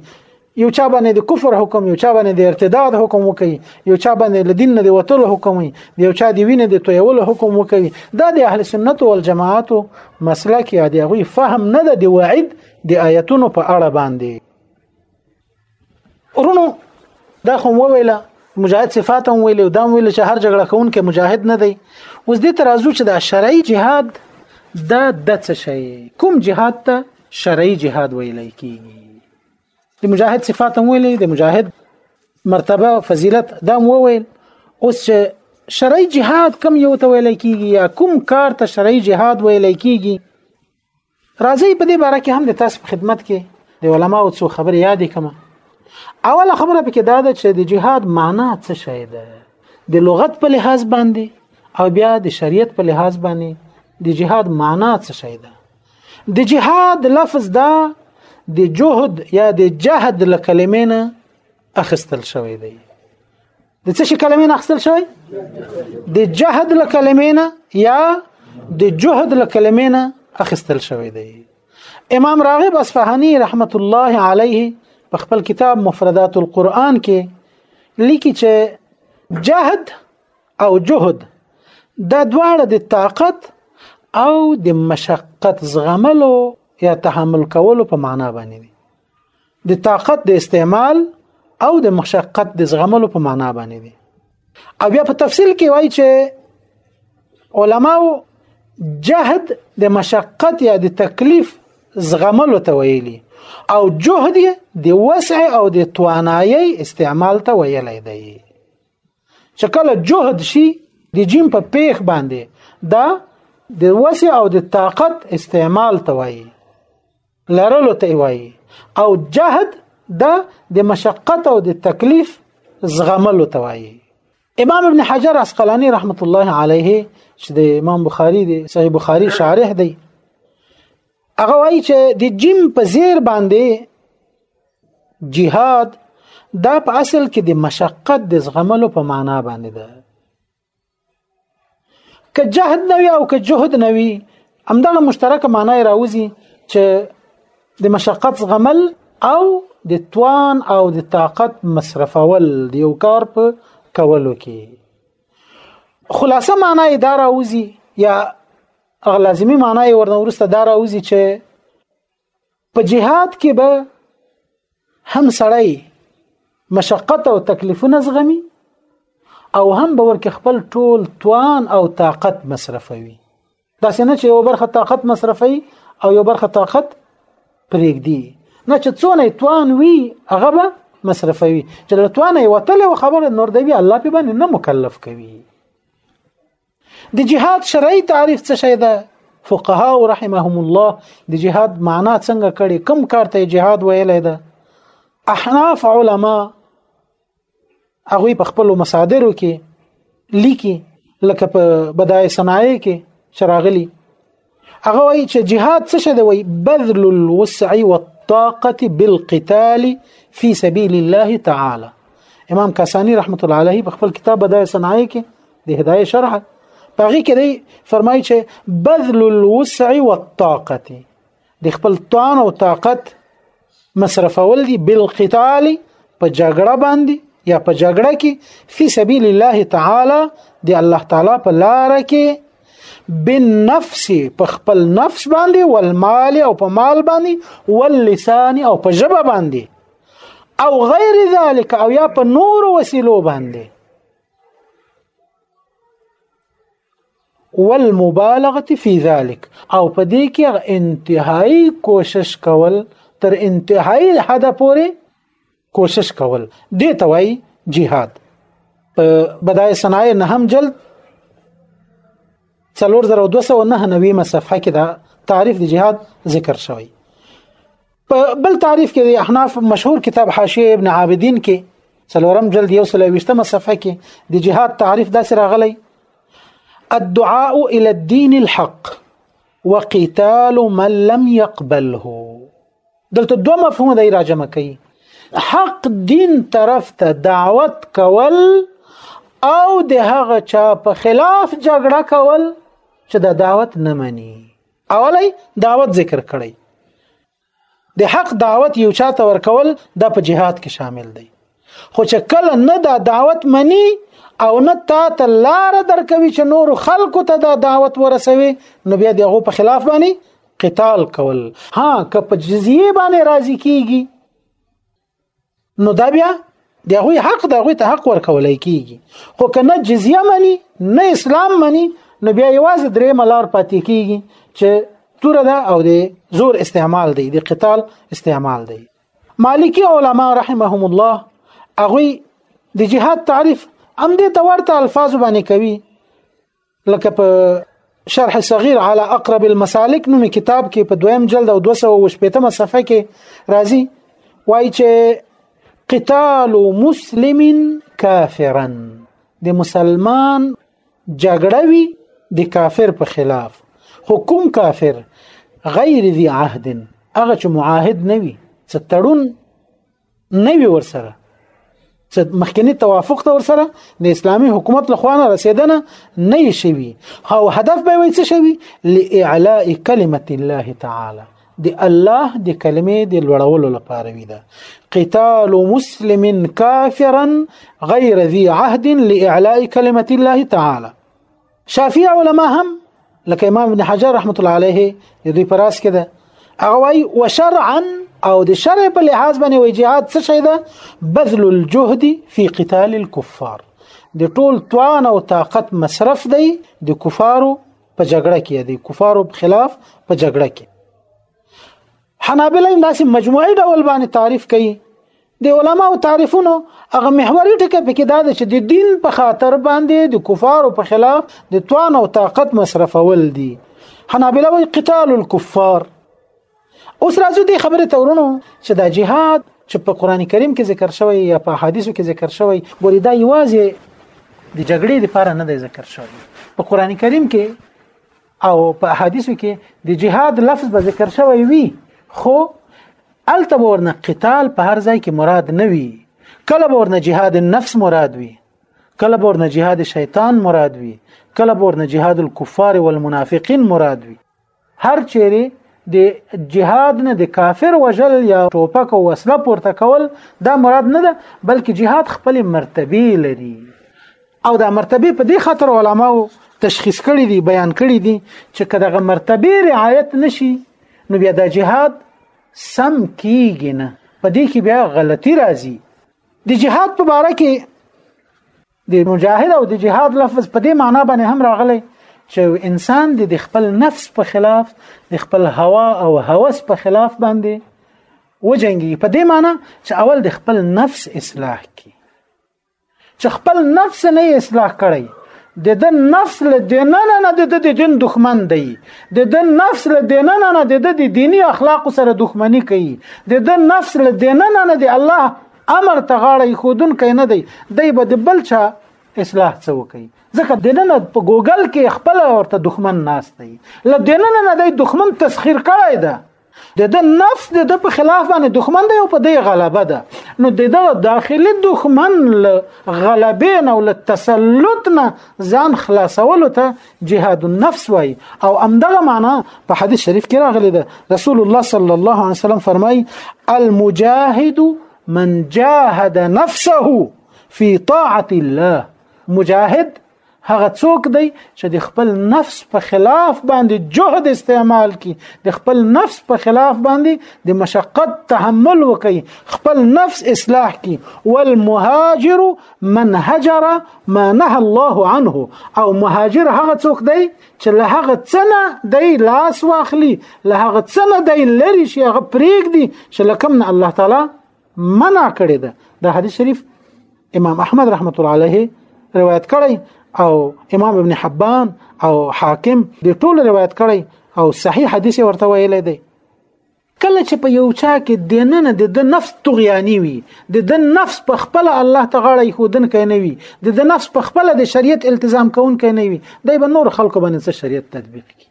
یو چا باندې د کفر حکم یو چا باندې د ارتداد حکم وکي یو چا باندې له دین نه د وتلو حکم وي یو چا د وینې د تویولو حکم وکي دا د اهل سنت والجماعت مسلک یا د غوي فهم نه د وعید د آیتونو په اړه باندې ورونو دا خو وویله مجاهد صفات هم ویل او دا ویل چې هر جګړه کوونکې مجاهد نه دی اوس دې ترازو چې دا شرعي جهاد دا د څه شي کوم جهاد ته شرعي جهاد ویل کیږي د مجاهد صفات هم ویل د مجاهد مرتبه فضیلت دا هم وویل اوس چې شرعي جهاد کم یو ته ویل کیږي یا کوم کار ته شرعي جهاد ویل کیږي راځي په دې باره کې هم د تاسو په خدمت کې د علماو څو خبرې یادې کوم اوله خبره پکې دا ده چې د جهاد معنا څه شی ده د لغت په لحاظ باندې او بیا د شریعت په لحاظ باندې د جهاد معنا څه شی ده د جهاد لفظ دا د جهد یا د جهد له کلمې نه اخستل شوی دی د څه شي کلمې نه اخستل شوی د جهد له کلمې نه یا د جهد له کلمې نه اخستل شوی دی امام راغب اصفهاني رحمت الله علیه په خپل کتاب مفردات القرآن کې لیکي چې جهد او جهد دا دواړه د طاقت او د مشقت زغملو یا تحمل کولو په معنا باندې دي د طاقت د استعمال او د مشقت د زغملو په معنا باندې دي او بیا په تفصیل کې وایي چې علماو جهد د مشقت یا د تکلیف زغملو ته ویلي او جهد یې د وسع او د توانایي استعمال ته ویلی دی چې کله جهد شي د جیم په پیخ باندې دا د وسع او د طاقت استعمال ته وایي لرلو ته وایي او جهد د د مشقت او د تکلیف زغملو ته وایي امام ابن حجر عسقلانی رحمت الله علیه چې د امام بخاری دی صحیح بخاری شارح دی هغه وایي چې د جیم په زیر باندې جهاد دا په اصل کې د مشقت د زغملو په معنا باندې ده که جهد نه وي او که جهد نه وي همدغه مشترکه معنی راوځي چې د مشقت زغمل او د توان او د طاقت مصرفول د یو کار په کولو کې خلاصه معنی دا راوځي یا هغه لازمی معنی ورنه ورسته دا راوځي چې په جهاد کې به هم سړی مشقت او تکلیفونه زغمي او هم به ورکه خپل ټول توان او طاقت مصرفوي دا څنګه چې یو برخه طاقت مصرفوي او یو برخه طاقت پرېږدي نه چې څونه توان وي هغه به مصرفوي چې له توانه وتل او خبره نور دی الله په باندې نه مکلف کوي د جهاد شرعي تعریف څه شی ده فقها رحمهم الله د جهاد معنا څنګه کړي کم کارته جهاد ویلې ده احناف علما هغه په خپل مصادرو کې لیکي لکه په بدای صنایع کې شراغلی هغه وایي چې جهاد څه شی دی وایي بذل الوسع والطاقه بالقتال في سبيل الله تعالى امام کاسانی رحمت الله علیه په خپل کتاب بدای صنایع کې د هدايه شرح پاغي کې دی فرمایي چې بذل الوسع والطاقه د خپل توان او طاقت مصرفول دي بالقتال په جګړه باندې یا په جګړه کې فی سبیل الله تعالی دی الله تعالی په لار کې بالنفس په خپل نفس باندې والمال او په مال باندې واللسان او په ژبه باندې او غیر ذلك او یا په نور وسیلو باندې والمبالغه فی ذلک او په دې کې انتهایی کوشش کول تر انتهایی حد پورې کوشش کول دې توای جهاد په بدای صنایع نه هم جلد 4209 نویمه صفحه کې دا تعریف د جهاد ذکر شوی په بل تعریف کې د احناف مشهور کتاب حاشیه ابن عابدین کې څلورم جلد یو سل ویشتمه صفحه کې د جهاد تعریف داسې راغلی الدعاء الى الدين الحق وقتال من لم يقبله دلته دوه مفهوم دی راجمه کوي حق دین طرف ته دعوت کول او د هغه چا په خلاف جګړه کول چې د دعوت نه مني اولی دعوت ذکر کړی د حق دعوت یو چاته ورکول د په جهاد کې شامل دی خو چې کله نه دا دعوت منی او نه تا ته لار درکوي چې نور خلکو ته دا دعوت ورسوي نو بیا دغه په خلاف باندې قتال کول ها که په جزیه باندې راضی کیږي نو دا بیا د هغوی حق د هغوی ته حق ورکولای کیږي خو کنه جزیه مني نه اسلام مني نو بیا یوازې درې ملار پاتې کیږي چې تور ده او د زور استعمال دی د قتال استعمال دی مالکی علما رحمهم الله هغه د جهاد تعریف هم د تورته الفاظ باندې کوي لکه په شرح صغیر علی اقرب المسالک نومي کتاب کې په دویم جلد او 218مه صفحه کې راځي وایي چې قتال مسلم کافرا د مسلمان جګړه وی د کافر په خلاف خو کوم کافر غیر ذی عهد هغه چې معاهد نه وي ستړون نه وي ورسره چې مخکنی توافق ته ورسره د اسلامي حکومت له خوانه رسیدنه نه شوي او هدف به وي څه شوي لاعلاء کلمت الله تعالی د الله د کلمې د لوړولو لپاره وي دا قتال مسلم کافرا غیر ذي عهد لاعلاء کلمت الله تعالی شافعي علما هم لکه امام ابن حجر رحمت الله علیه د دوی پراس کې ده هغه وایي وشرعا او د شرع په لحاظ باندې وی جهاد څه شي ده بذل الجهد فی قتال الكفار د ټول توان او طاقت مصرف دی د کفارو په جګړه کې دی کفارو په خلاف په جګړه کې حنابلہ هم داسې مجموعي ډول باندې تعریف کوي د علماو تعریفونو هغه محوري ټکی پکې دا دی چې د دین په خاطر باندې د کفارو په خلاف د توان او طاقت مصرفول دي حنابلة وایي قتال الكفار اوس راځو دې خبره ته ورونو چې دا جهاد چې په قران کریم کې ذکر شوی یا په حدیثو کې ذکر شوی ګوري دا یوازې د جګړې لپاره نه دی ذکر شوی په قران کریم کې او په احادیثو کې د جهاد لفظ به ذکر شوی وي خو الته ورنه قتال په هر ځای کې مراد نه وي کله ورنه جهاد النفس مراد وي کله ورنه جهاد شیطان مراد وي کله ورنه جهاد الكفار والمنافقين مراد وي هر چیرې د جهاد نه د کافر وجل یا ټوپک او وسله پورته کول دا مراد نه ده بلکې جهاد خپل مرتبه لري او دا مرتبه په دې خاطر علماو تشخیص کړی دی بیان کړی دی چې کداغه مرتبه رعایت نشي نو بیا د جهاد سم کیږي نه په دې کې بیا غلطي راځي د جهاد په باره کې د مجاهد او د جهاد لفظ په دې معنی باندې هم راغلی چې انسان د خپل نفس په خلاف د خپل هوا او هوس په خلاف باندې وجنګي په دې معنی چې اول د خپل نفس اصلاح کی چې خپل نفس نه اصلاح کړي د د نفس له دیننه نه د د دین دښمن دی د د نفس له دیننه نه د د دینی اخلاق سره دښمنی کوي د د نفس له دیننه نه د الله امر ته غاړه خودن کوي نه دی دی به د بل چا اصلاح څه وکړي ځکه دننه په ګوګل کې خپل ورته دښمن ناست دی له دننه نه دی دښمن تسخير کړی دی د د نفس د د په خلاف باندې دښمن دی او په دې غلبه ده نو د د داخلي دښمن له غلبې نه او له تسلط نه ځان خلاصولو ته جهاد النفس وای او امدغه معنا په حدیث شریف کې راغلی ده رسول الله صلی الله علیه وسلم فرمای المجاهد من جاهد نفسه في طاعه الله مجاهد هغه څوک دی چې د خپل نفس په خلاف باندې جهد استعمال کی د خپل نفس په خلاف باندې د مشقت تحمل وکي خپل نفس اصلاح کی والمهاجر من هجر ما نه الله عنه او مهاجر هغه څوک دی چې له هغه څنه دی لاس واخلي له هغه څنه دی لری شي هغه پریګ دی چې لکم نه الله تعالی منع کړی ده د حدیث شریف امام احمد رحمت الله علیه روایت کړی او امام ابن حبان او حاکم د ټول روایت کړی او صحیح حدیث ورته ویل دی کله چې په یو چا کې دیننه د د نفس طغیانی وي د د نفس په خپل الله تعالی خودن کینه وي د د نفس په خپل د شریعت التزام کون کینه وي دای به نور خلکو باندې شریعت تطبیق کی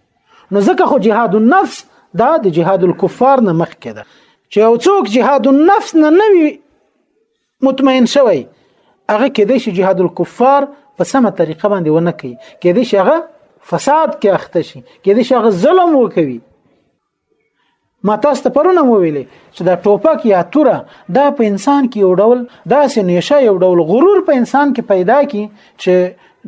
نو ځکه خو جهاد النفس دا د جهاد الكفار نه مخکې ده چې یو څوک جهاد النفس نه نوي مطمئن شوی هغه کې د جهاد الكفار په سمه طریقه باندې ونه کوي کې د هغه فساد کې اخته شي کې د هغه ظلم وکوي ما تاسو ته پرونه وویلې چې دا ټوپک یا توره دا په انسان کې یو ډول داسې نشه یو ډول غرور په انسان کې پیدا کی چې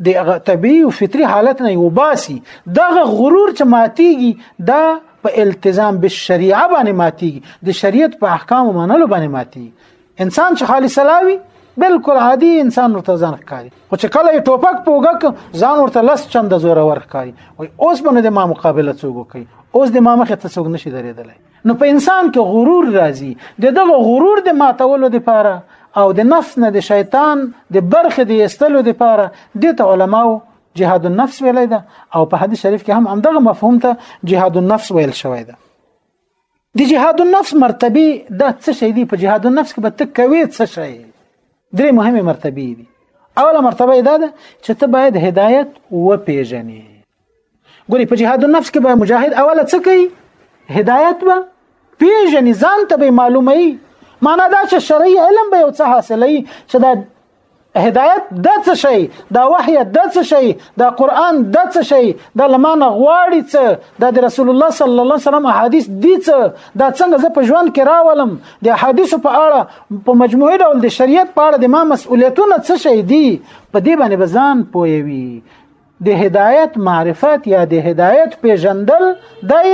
د طبيعي او فطري حالت نه یو باسي دغه غرور چې ماتيږي دا په التزام بالشریعه باندې ماتيږي د شریعت په احکام منلو باندې ماتيږي انسان چې خالي سلاوي بالکل عادي انسان ورته ځان ښکاري خو چې کله یې ټوپک پوګک ځان ورته لس چند زور ور ښکاري وای اوس باندې د ما مقابله څوګو کوي اوس د ما مخه ته څوګ نشي درېدلای نو په انسان کې غرور راځي د دغه غرور د ماتولو لپاره او د نفس نه د شیطان د برخې د استلو لپاره د علماو جهاد النفس ویلای ده او په حدیث شریف کې هم همدغه مفهوم ته جهاد النفس ویل شوی ده د جهاد النفس مرتبه دا څه شي دي په جهاد النفس کې به ته کوي څه شي درې مهمه مرتبه دي اوله مرتبه دا ده چې ته باید هدایت و پیژنې ګوري په جهاد النفس کې به مجاهد اوله څه کوي هدایت به پیژنې ځان ته به معلومي معنا دا چې شرعي علم به یو څه حاصلې چې دا هدایت د څه شي دا وحی د څه شي دا قران د څه شي دا لمانه غواړي څه دا د رسول الله صلی الله علیه وسلم احادیث دي څه دا څنګه زه په ژوند کې راولم د احادیث په اړه په مجموعي ډول د شریعت په اړه د ما مسؤلیتونه څه شي دي په دې باندې بزان پويوي د هدایت معرفت یا د هدایت پیژندل د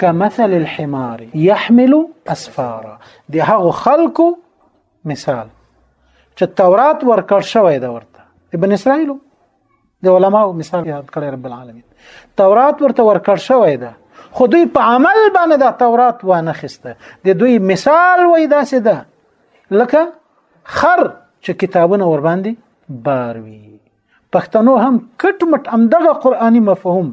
کمثل الحمار يحمل اسفارا د هغو خلکو مثال چې تورات ورکړ شوی دا ورته ابن اسرائیل د علماو مثال یاد کړی رب العالمین تورات ورته ورکړ شوی دا خو دوی په عمل باندې دا تورات و نه خسته د دوی مثال وای داسې ده لکه خر چې کتابونه ور باندې باروي پښتنو هم کټ مټ امدغه قرآني مفهوم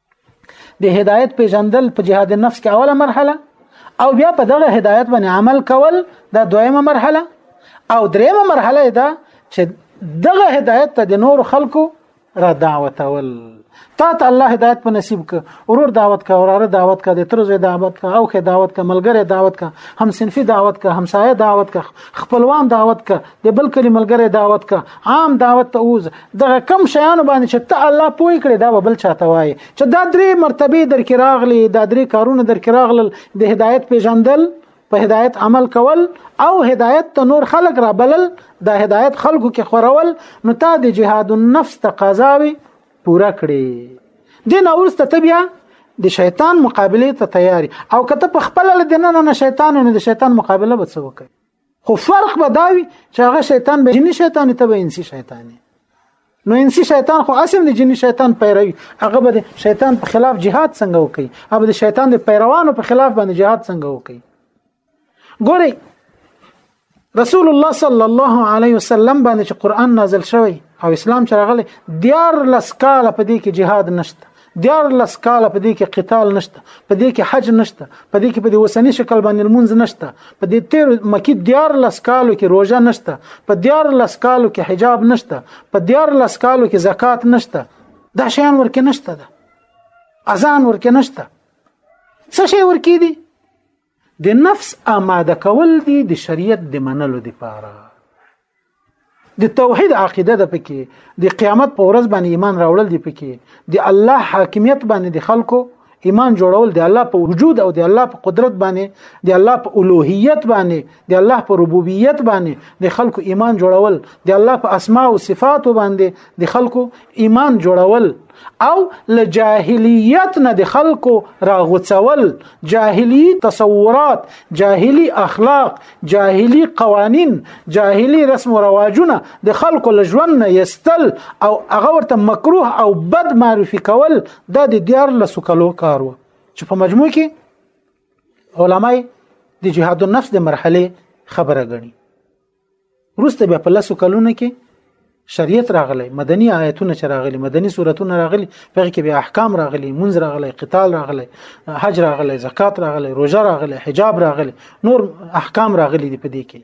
د هدایت پیژندل په جهاد النفس کې اوله مرحله او بیا په دغه هدایت باندې عمل کول دا دویمه مرحله او دریمه مرحله دا چې دغه هدایت ته د نور خلکو را دعوت اول تا ته الله هدایت په نصیب ک ورور دعوت کا وراره دعوت کا د تر زوی دعوت کا او خې دعوت کا ملګری دعوت کا هم صنفي دعوت کا همسایه دعوت کا خپلوان دعوت کا د بل کلی ملګری دعوت کا عام دعوت ته اوز دغه کم شیان باندې چې ته الله پوي کړي دا بل چاته وای چې دا درې مرتبه درکې راغلي دا درې کارونه درکې راغلل د هدایت پیژندل په هدایت عمل کول او هدایت ته نور خلق را بلل دا هدایت خلقو کې خورول نو تا د جهاد النفس تقاضاوي پورا کړي دین اورسته ته بیا د شیطان مقابله ته تیاری او کته په خپل لدننه شیطان نه د شیطان مقابله به څه وکړي خو فرق به دا وي چې هغه شیطان به جني شیطان ته به انسي شیطان نو انسي شیطان خو اسیم د جني شیطان پیروي هغه به د شیطان په خلاف جهاد څنګه وکړي هغه د شیطان د پیروانو په خلاف باندې جهاد څنګه وکړي ګوري رسول الله صلی الله علیه وسلم باندې چې قران نازل شوی او اسلام چې راغلی دیار لسکاله په دې کې جهاد نشته دیار لس کاله په دې کې قتال نشته په دې کې حج نشته په دې کې په دې وسنی شکل باندې مونږ نشته په دې تیر مکی دیار لس کالو کې روزه نشته په دیار لس کالو کې حجاب نشته په دیار لس کالو کې زکات نشته دا شیان ورکه نشته ده اذان ورکه نشته څه شی ورکه دي د نفس آماده کول دي د شریعت د منلو لپاره د توحید عقیده د پکې د قیامت په ورځ باندې ایمان راوړل دي پکې د الله حاکمیت باندې د خلکو ایمان جوړول د الله په وجود او د الله په قدرت باندې د الله په الوهیت باندې د الله په ربوبیت باندې د خلکو ایمان جوړول د الله په اسماء او صفات باندې د خلکو ایمان جوړول او له جاهلیت نه د خلکو راغوڅول جاهلی تصورات جاهلی اخلاق جاهلی قوانین جاهلی رسم او رواجونه د خلکو له ژوند نه یستل او هغه ورته مکروه او بد معرفي کول دا د دیار لسو کلو کار و چې په مجموع کې علماي د جهاد النفس د مرحله خبره غني وروسته بیا په لاسو کلونو کې شریعت راغلی مدني آیتونه چې راغلي مدني سورتونه راغلي په کې به احکام راغلي منځ راغلي قتال راغلي حج راغلي زکات راغلي روزه راغلي حجاب راغلي نور احکام راغلي دی په دې کې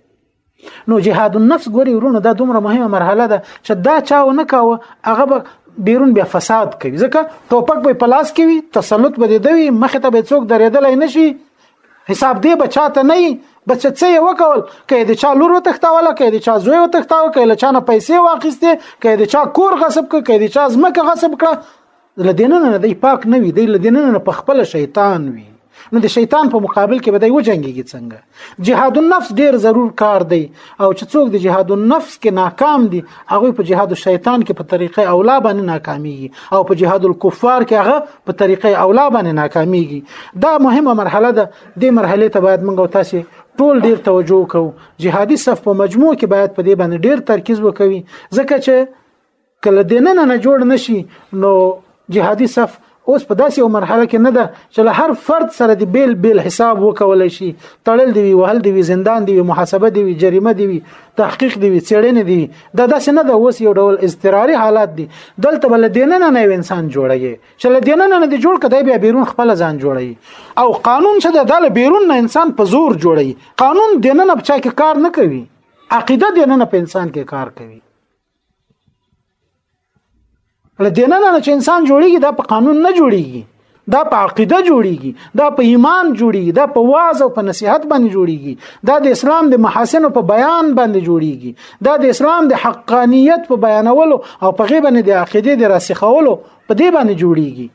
نو جهاد النفس ګوري ورونه دا دومره مهمه مرحله ده چې دا چا نه کاوه هغه به بیرون بیا فساد کوي ځکه ټوپک به پلاس کوي تسلط به دی مخ ته به څوک درېدلای نشي حساب دی بچا ته نه بچ څه یې وکول کې د چا لور وتښتاوله کې د چا زوی وتښتاوه کې له چا نه پیسې واخیستې کې د چا کور غصب کړ کې د چا ځمکه غصب کړه لدینه نه دی پاک نه وي دی لدینه نه په خپل شیطان وي نو د شیطان په مقابل کې به دی وجنګيږي څنګه جهاد النفس ډیر ضرور کار دی او چې څوک د جهاد النفس کې ناکام دي هغه په جهاد الشیطان کې په طریقې اولا باندې ناکامیږي او په جهاد الکفار کې هغه په طریقې اولا باندې ناکامیږي دا مهمه مرحله ده د مرحله ته باید موږ تاسو ټول ډیر توجه وکړو جهادي صف په مجموع کې باید په دې باندې ډیر ترکیز وکوي ځکه چې کله دیننه نه جوړ نشي نو جهادي صف اوس په داسې یو مرحله کې نه ده چې له هر فرد سره د بیل بیل حساب وکول شي تړل دی وی وهل دی وی زندان دی وی محاسبه دی وی جریمه دی وی تحقیق دی وی څېړنې دی دا داسې نه ده اوس یو ډول اضطراري حالات دي دلته بل دیننه نه یو انسان جوړي چې له دیننه نه دی جوړ کده بیا بیرون خپل ځان جوړي او قانون چې د دل بیرون نه انسان په زور جوړي قانون دیننه بچا کې کار نه کوي عقیده دیننه په انسان کې کار کوي لدینه نه چې انسان جوړیږي دا په قانون نه جوړیږي دا په عقیده جوړیږي دا په ایمان جوړیږي دا په واعظ او په نصيحت باندې جوړیږي دا د اسلام د محاسن په بیان باندې جوړیږي دا د اسلام د حقانیت په بیانولو او په غیبه نه د عقیده د راسخولو په دې باندې جوړیږي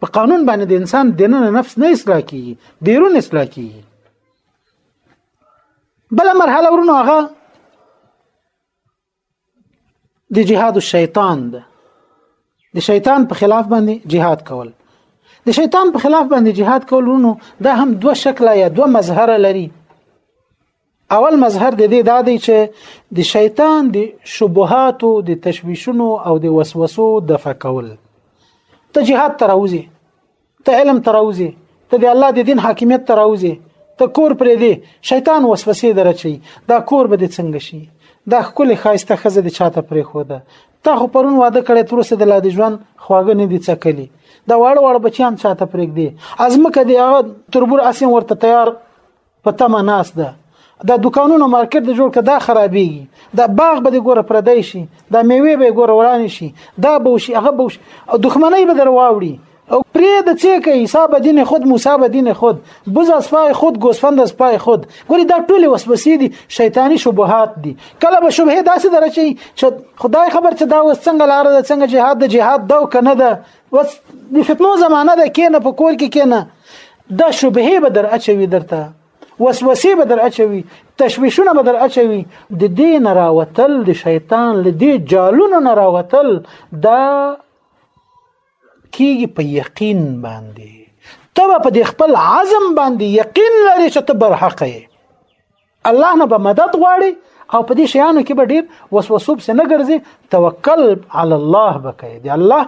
په قانون باندې د انسان دننه نفس نه اصلاح کیږي بیرون اصلاح کیږي بل مرحله ورونو هغه د جهاد الشیطان ده د شیطان په خلاف باندې جهاد کول د شیطان په خلاف باندې جهاد کول ورونو دا هم دوه شکل یا دوه مظهر لري اول مظهر د دې دا دی چې د شیطان د شبهاتو د تشویشونو او د وسوسو د فکول ته جهاد تراوزی ته علم تراوزي ته د الله د دین حاکمیت تراوزي ته کور پرې دی شیطان وسوسې درچي دا کور به د څنګه شي دا خپل خایسته خزه د چاته پرې خو ده تا خو پرون واده کړی تر اوسه د لا د ژوند خواږه نه دي څکلي دا واړه واړه بچیان چاته پرېږدي ازمکه دی هغه تربور اسیم ورته تیار په تمه ناس ده دا دکانونو مارکیټ د جوړ کدا خرابېږي دا باغ به د ګوره پردای شي دا میوه به ګوره وران شي دا به شي هغه به شي او دښمنۍ به درواوړي او پرې د څه کې حساب دین خود مصاب دین خود بز اسفای خود ګوسفند اسفای خود ګوري دا ټول وسوسې دي شیطانی شبهات دي کله به شبهه داسې درچي چې خدای خبر چې دا وس څنګه لار ده څنګه جهاد د جهاد دا کنه ده وس د فتنو زمانہ ده کینه په کور کې کینه دا شبهه به در اچوي درته وسوسې به در اچوي تشويشونه به در اچوي د دې نه راوتل د شیطان له دې جالونو نه راوتل دا کیږي په یقین باندې ته په دې خپل عزم باندې یقین لري چې ته برحق یې الله نه به مدد غواړي او په دې شیانو کې به ډیر وسوسوب سه نه ګرځي توکل علی الله بکې دی الله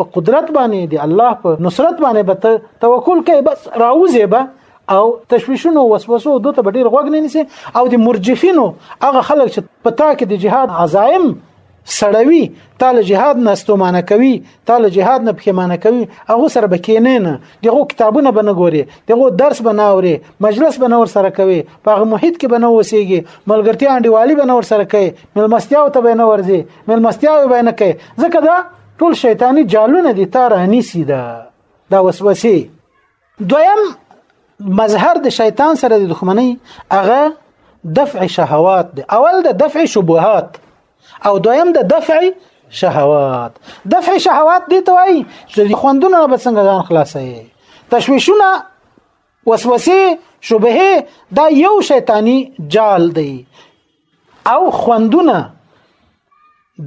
په قدرت باندې دی الله په نصرت باندې به توکل کوي بس راوځي به او تشویشونو وسوسو دوته به ډیر غوګ نه نسی او د مرجفینو هغه خلک چې په تا کې د جهاد عزایم سړوي تا له جهاد نه استومانه کوي تا له جهاد نه پښیمانه کوي هغه سره به کینې نه دغه کتابونه به نه ګوري دغه درس به نه اوري مجلس به نه ور سره کوي په هغه محیط کې به نه وسیږي ملګرتیا انډیوالي به نه ور سره کوي ملمستیا ته به نه ورځي ملمستیا به نه کوي ځکه دا ټول شیطانی جالونه دي تارانی سي دا دا وسوسه دویم مظهر د شیطان سره د دښمنۍ هغه دفع شهوات دی اول د دفع شبهات او دویم د دفع شهوات دفع شهوات دی ته وایي چې خوندونه به څنګه ځان خلاصوي تشویشونه وسوسه شبهه دا یو شیطانی جال دی او خوندونه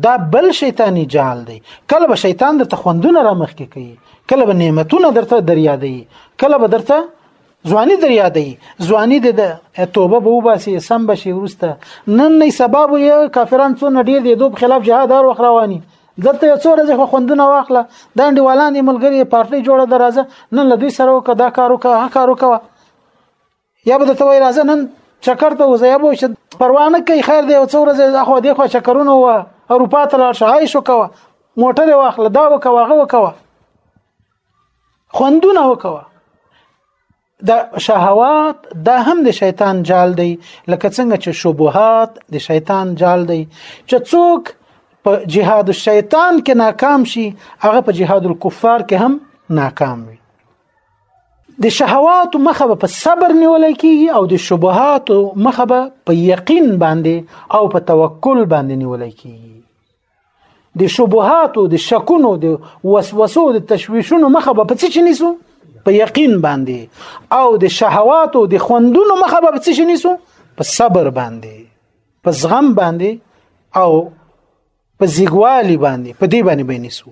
دا بل شیطانی جال دی کله به شیطان درته خوندونه را مخ کې کوي کله به نعمتونه درته دریا دی کله به درته ځواني در یادې ځواني د توبه به وباسي سم بشي ورسته نن نه سبب یې کافران څونه ډیر دي دوب خلاف جهاد اور وخت رواني دلته یو څو ورځې خو خوندونه واخله دا انډیوالان یې ملګري پارټي جوړه درازه نن له دوی سره وکړه دا کار وکړه هغه کار وکړه یا به ته وای راځه نن چکر ته وځه یا به شد پروانه کوي خیر دی او څو ورځې اخو دی خو چکرونه و اروپا ته لاړ شو عايش وکوه موټر واخله دا وکوه هغه وکوه خوندونه وکوه د شهوات دا هم د شیطان جال دی لکه څنګه چې شبهات د شیطان جال دی چې څوک په جهاد الشیطان کې ناکام شي هغه په جهاد الکفار کې هم ناکام وي د شهوات مخه په صبر نیول کیږي او د شبهات مخه په یقین باندې او په توکل باندې نیول کیږي د شبهات د شکونو د وسوسو د تشویشونو مخه په څه چي نیسو په یقین باندې او د شهوات او د خوندونو مخه په څه چي نیسو په صبر باندې په زغم باندې او په زیګوالي باندې په دې باندې بینیسو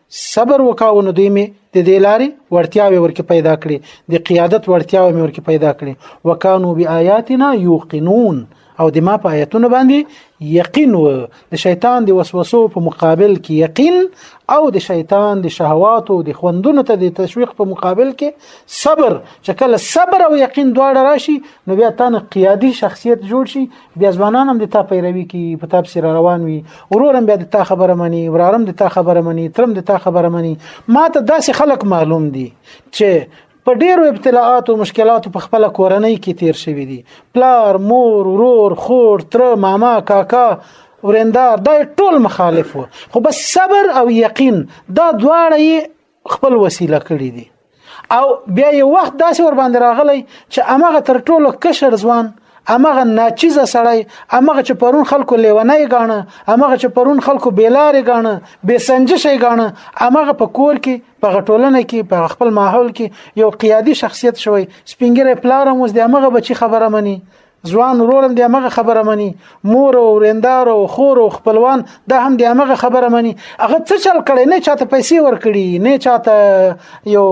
صبر وکاو نو دوی می د دې لارې ورتیاوي ورکه پیدا کړي د قیادت ورتیاوي مې ورکه پیدا کړي وکانو بیااتنا یوقنون او د ما په آیتونو باندې یقین و د شیطان د وسوسو په مقابل کې یقین او د شیطان د شهواتو د خوندونو ته د تشویق په مقابل کې صبر چې کله صبر او یقین دواړه راشي نو بیا تانه قیادي شخصیت جوړ شي بیا ځوانان هم د تا پیروي کی په تاب سره روان وي ورورم بیا د تا خبره مني ورارم د تا خبره مني ترم د تا خبره مني ما ته داسې خلک معلوم دي چې په ډیرو ابتلاعات او مشکلات په خپل کورنۍ کې تیر شوی دي پلار مور ورور خور تر ماما کاکا ورندار دا ټول مخالف وو خو بس صبر او یقین دا دواړه خپل وسیله کړی دی او بیا یو وخت داسې ور باندې راغلی چې امغه تر ټولو کشر ځوان امغه ناچیزه سړی امغه چې پرون خلکو لیونی غاڼه امغه چې پرون خلکو بیلارې غاڼه بے سنجشې غاڼه امغه په کور کې په غټولنه کې په خپل ماحول کې یو قیادي شخصیت شوی سپینګره پلارم اوس د امغه بچی خبره مني ځوان ورور هم د هغه خبره مني مور او ورندار او خور او خپلوان دا هم د هغه خبره مني هغه څه چل کړي نه چاته پیسې ورکړي نه چاته یو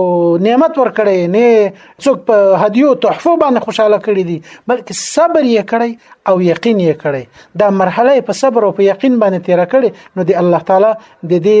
نعمت ورکړي نه څوک په هدیو تحفه باندې خوشاله کړي دي بلکې صبر یې کړي او یقین یې کړي دا مرحله په صبر او په یقین باندې تیر کړي نو د الله تعالی د دې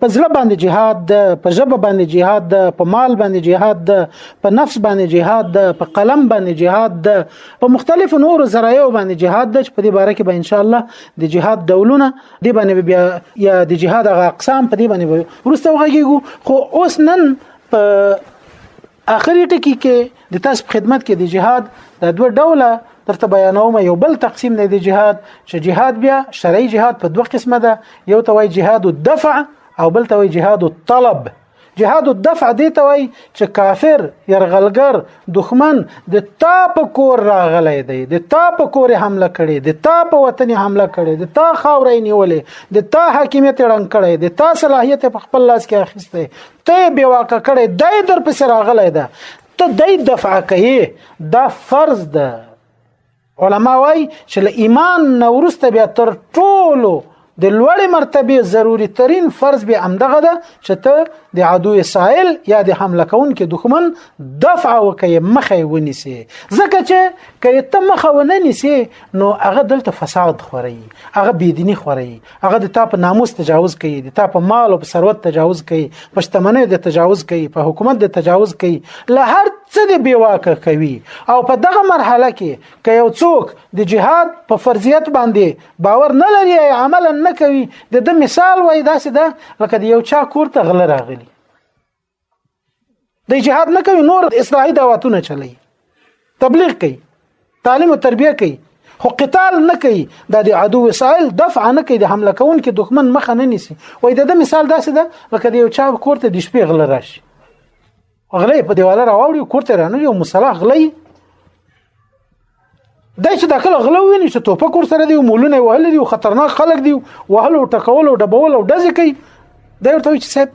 په زړه باندې جهاد ده په ژبه باندې جهاد ده په مال باندې جهاد ده په نفس باندې جهاد ده په قلم باندې جهاد ده په مختلفو نورو ذرایعو باندې جهاد ده چې په دې باره کې به ان شاء الله د جهاد ډولونه د باندې بیا یا د جهاد غ اقسام په دې باندې ورسته وغږیږو خو اوس نن په اخري ټکی کې د تاسو په خدمت کې د جهاد د دوه ډوله درته بیانوم یو بل تقسیم دی د جهاد چې جهاد بیا شرعي جهاد په دوه قسمه ده یو ته وایي جهاد الدفع او بل ته وایي جهاد الطلب جهاد الدفع دی ته وایي چې کافر يرغلګر دښمن د تا په کور راغلی دی د تا په کور حمله کړي د تا په وطن حمله کړي د تا خاورې نیولې د تا حاکمیت ړنګ کړي د تا صلاحیت په خپل لاس کې اخیسته ته یې بې واکه کړی دا یې درپسې راغلی ده ته دی دفع کوي دا فرض ده علما وای چې له ایمان نه ورسته بیا تر ټولو د لوړې مرتبه ضروری ترين فرض به امدغه ده چې ته د عدو سائل یا د حمله کون کې دښمن دفع وکي مخه ونیسي ځکه چې کله ته مخه ونه نیسي نو هغه دلته فساد خوري هغه بيديني خوري هغه د تا په ناموس تجاوز کوي د تا په مال او په ثروت تجاوز کوي په شتمنۍ د تجاوز کوي په حکومت د تجاوز کوي له هر څه د بیواکه کوي او په دغه مرحله کې که یو څوک د جهاد په فرضیت باندې باور نه لري عملا نه کوي د د مثال وای داسې ده لکه د یو چا کور ته غله راغلی د جهاد نه کوي نور اصلاحي دعوتونه چلي تبلیغ کوي تعلیم او تربیه کوي خو قتال نه کوي د عدو وسایل دفع نه کوي د حمله کون کې دښمن مخه نه نیسي وای د مثال داسې ده لکه د یو چا کوړه د شپې غل راشي غلې په دیواله راوړي کوړه رانه یو مصالح غلې دا چې دا کله غلو ویني چې توپک ور سره دی مولونه وهل دي خطرناک خلک دي وهل او ټکول او ډبول او دزې کوي دا ورته چې صاحب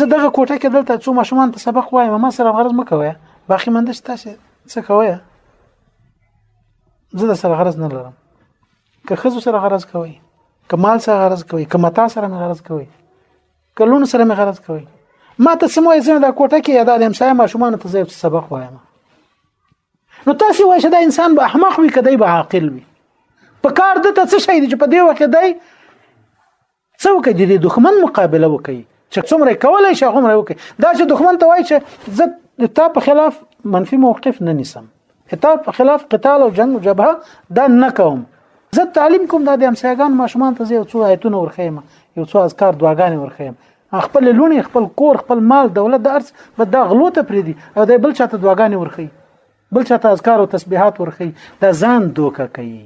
زه دغه کوټه کې دلته څو ماشومان ته سبق وایم ما سره غرض مکوي باقي مند شته چې څه کوي زه د سره غرض نه لرم که خزو سره غرض کوي که مال سره غرض کوي که متا سره مې غرض کوي که لون سره مې غرض کوي ما ته سموي زه د کوټه کې یاد علم سایم ماشومان ته زه سبق وایم نو تاسو وایئ چې دا انسان به احمق وي کدی به عاقل وي په کار د ته څه شي چې په دې وخت دی څوک د دې دښمن مقابله وکړي چې څومره کولای شي هغه وکړي دا چې دښمن ته وایي چې زه د تا په خلاف منفي موقف نه نیسم تا په خلاف قتال او جنگ او جبهه دا نه کوم زه تعلیم کوم د امسیاګان ماشومان ته یو څو آیتونه ورخیم یو څو اذکار دعاګانې ورخیم خپل لونی خپل کور خپل مال دولت د ارث بس دا غلو ته پریدي او د بل چاته دواګانې ورخی بل چاته اذکار او تسبیحات ورخی دا ځان دوکه کوي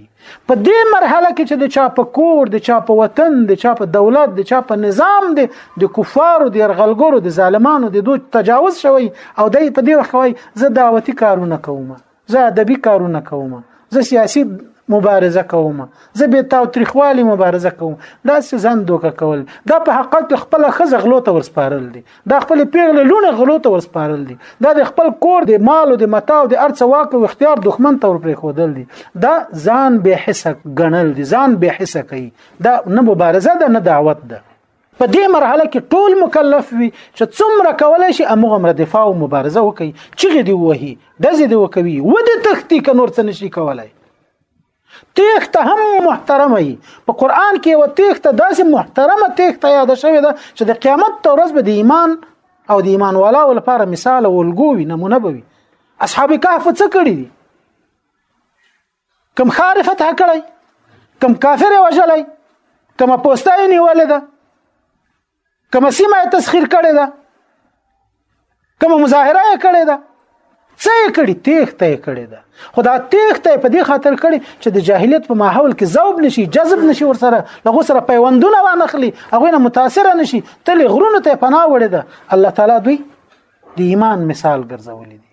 په دې مرحله کې چې د چا په کور د چا په وطن د چا په دولت د چا په نظام دی د کفارو د يرغلګرو د ظالمانو د دوی تجاوز شوی او دای په دې وخت وای زه دعوتي کارونه کوم زه ادبي کارونه کوم زه سیاسي مبارزه کوم زه به تاوتریخوالي مبارزه کوم دا څه ځان دوکه کول دا په حقیقت کې خپل خزه غلو ته ورسپارل دي دا خپل پیغله لونه غلو ته ورسپارل دي دا د خپل کور د مال او د متاع او د ارڅ واک او اختیار دښمن ته ورپرې خودل دي دا ځان به حسه غنل دي ځان به حسه کوي دا نه مبارزه ده نه دعوت ده په دې مرحله کې ټول مکلف وي چې څومره کولای شي امغه مر دفاع او مبارزه وکړي چغې دی وهي دزې دی وکوي و د تختی ک نور څه نشي کولای تیخته هم محترمه وي په قران کې و تیخته داسې محترمه تیخته یاد شوی ده چې د قیامت تر ورځې به د ایمان او د ایمان والا لپاره مثال او الګوي نمونه بوي اصحاب کهف څه کړی دي کم خار فتح کړی کم کافر وجلی کم پوستای نیولې ده کم سیمه تسخير کړې ده کم مظاهره کړې ده څه یې کړي تېښته یې کړې ده خو دا تېښته په دې خاطر کړي چې د جاهلیت په ماحول کې ذوب نشي جذب نشي ورسره لغو سره پیوندونه وانخلي هغه نه متاثر نشي تل غرونو ته پناه وړي ده الله تعالی دوی د ایمان مثال ګرځولې دي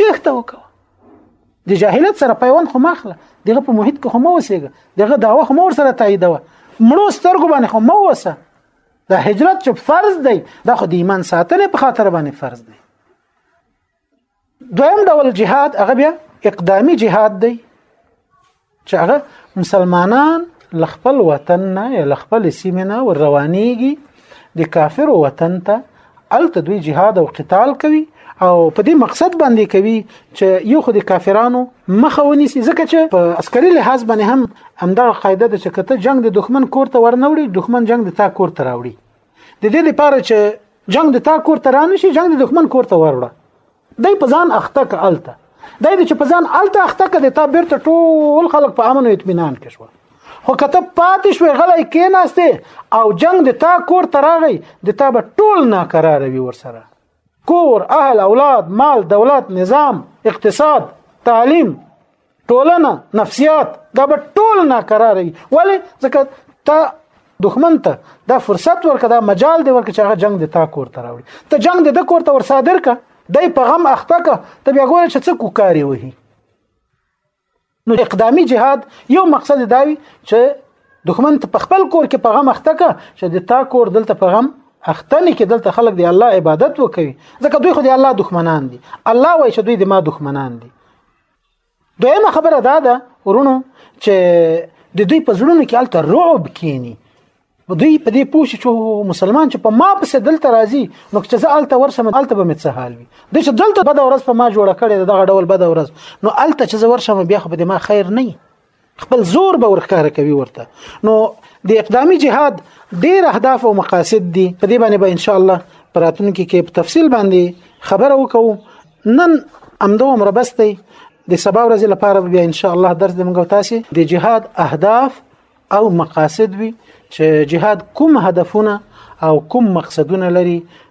تخته وکوه د جاهلیت سره پیوند خو ماخله دغه په محیط کې خو مو وسیګه دغه داوا خو مور سره تاییدوه مړو سترګو باندې خو مو وسه دا هجرت چې فرض دی دا خو د ایمان ساتنې په خاطر باندې فرض دی دویم ډول جهاد هغه بیا اقدامي جهاد دی چې هغه مسلمانان لخپل وطن نه یا لخپل سیمه نه ور روانيږي د کافر وطن ته الته دوی جهاد او قتال کوي او په دې مقصد باندې کوي چې یو خو د کافرانو مخه ونیسي ځکه چې په عسکري لحاظ باندې هم همدا قاعده ده چې کته جنگ د دښمن کور ته ورنوړي دښمن جنگ د تا کور ته راوړي د دې لپاره چې جنگ د تا کور ته رانشي جنگ د دښمن کور ته وروړي دی په ځان اخته ک الته دی چې په ځان الته اخته ک د تا بیرته ټول خلک په امن او اطمینان کې شو خو کته پاتې شوې غلای کې ناشته او جنگ د تا کور تراغی د تا به ټول ناکرار وي ورسره کور اهل اولاد مال دولت نظام اقتصاد تعلیم ټولنه نفسیات دا به ټول ناکراري ولی ځکه ته دښمن ته دا فرصت ورکه دا مجال دی ورکه چې هغه جنگ د تا کور ته راوړي ته جنگ د کور ته ورصادر کا دای په غم اخته کا ته بیا ګوره چې څه کوکاری وهي نو اقدامي جهاد یو مقصد دا وي چې دښمن ته په خپل کور کې په غم اخته کا چې د تا کور دلته په غم اخته نه کې دلته خلک دی الله عبادت وکوي ځکه دوی خو دی الله دښمنان دي الله وایي چې دوی د ما دښمنان دي دویمه خبره دا ده ورونو چې د دوی په زړونو کې الته رعب کینی دوی په دې پوه شي چې مسلمان چې په ما پسې دلته راځي نو چې زه الته ورشم الته به مې څه حال وي د چې دلته بده ورځ په ما جوړه کړې دغه ډول بده ورځ نو الته چې زه ورشم بیا خو به ما خیر نه خپل زور به ورخکاره کوي ورته نو د اقدامي جهاد ډیر اهداف او مقاصد دي په دې باندې به ان شاء الله پراتونکو کې په تفصیل باندې خبره وکړو نن امدو عمر بسته د سبا ورځې لپاره بیا ان شاء الله درس د موږ تاسو د جهاد اهداف او مقاصد وي چې جهاد کوم هدفونه او کوم مقصدونه لري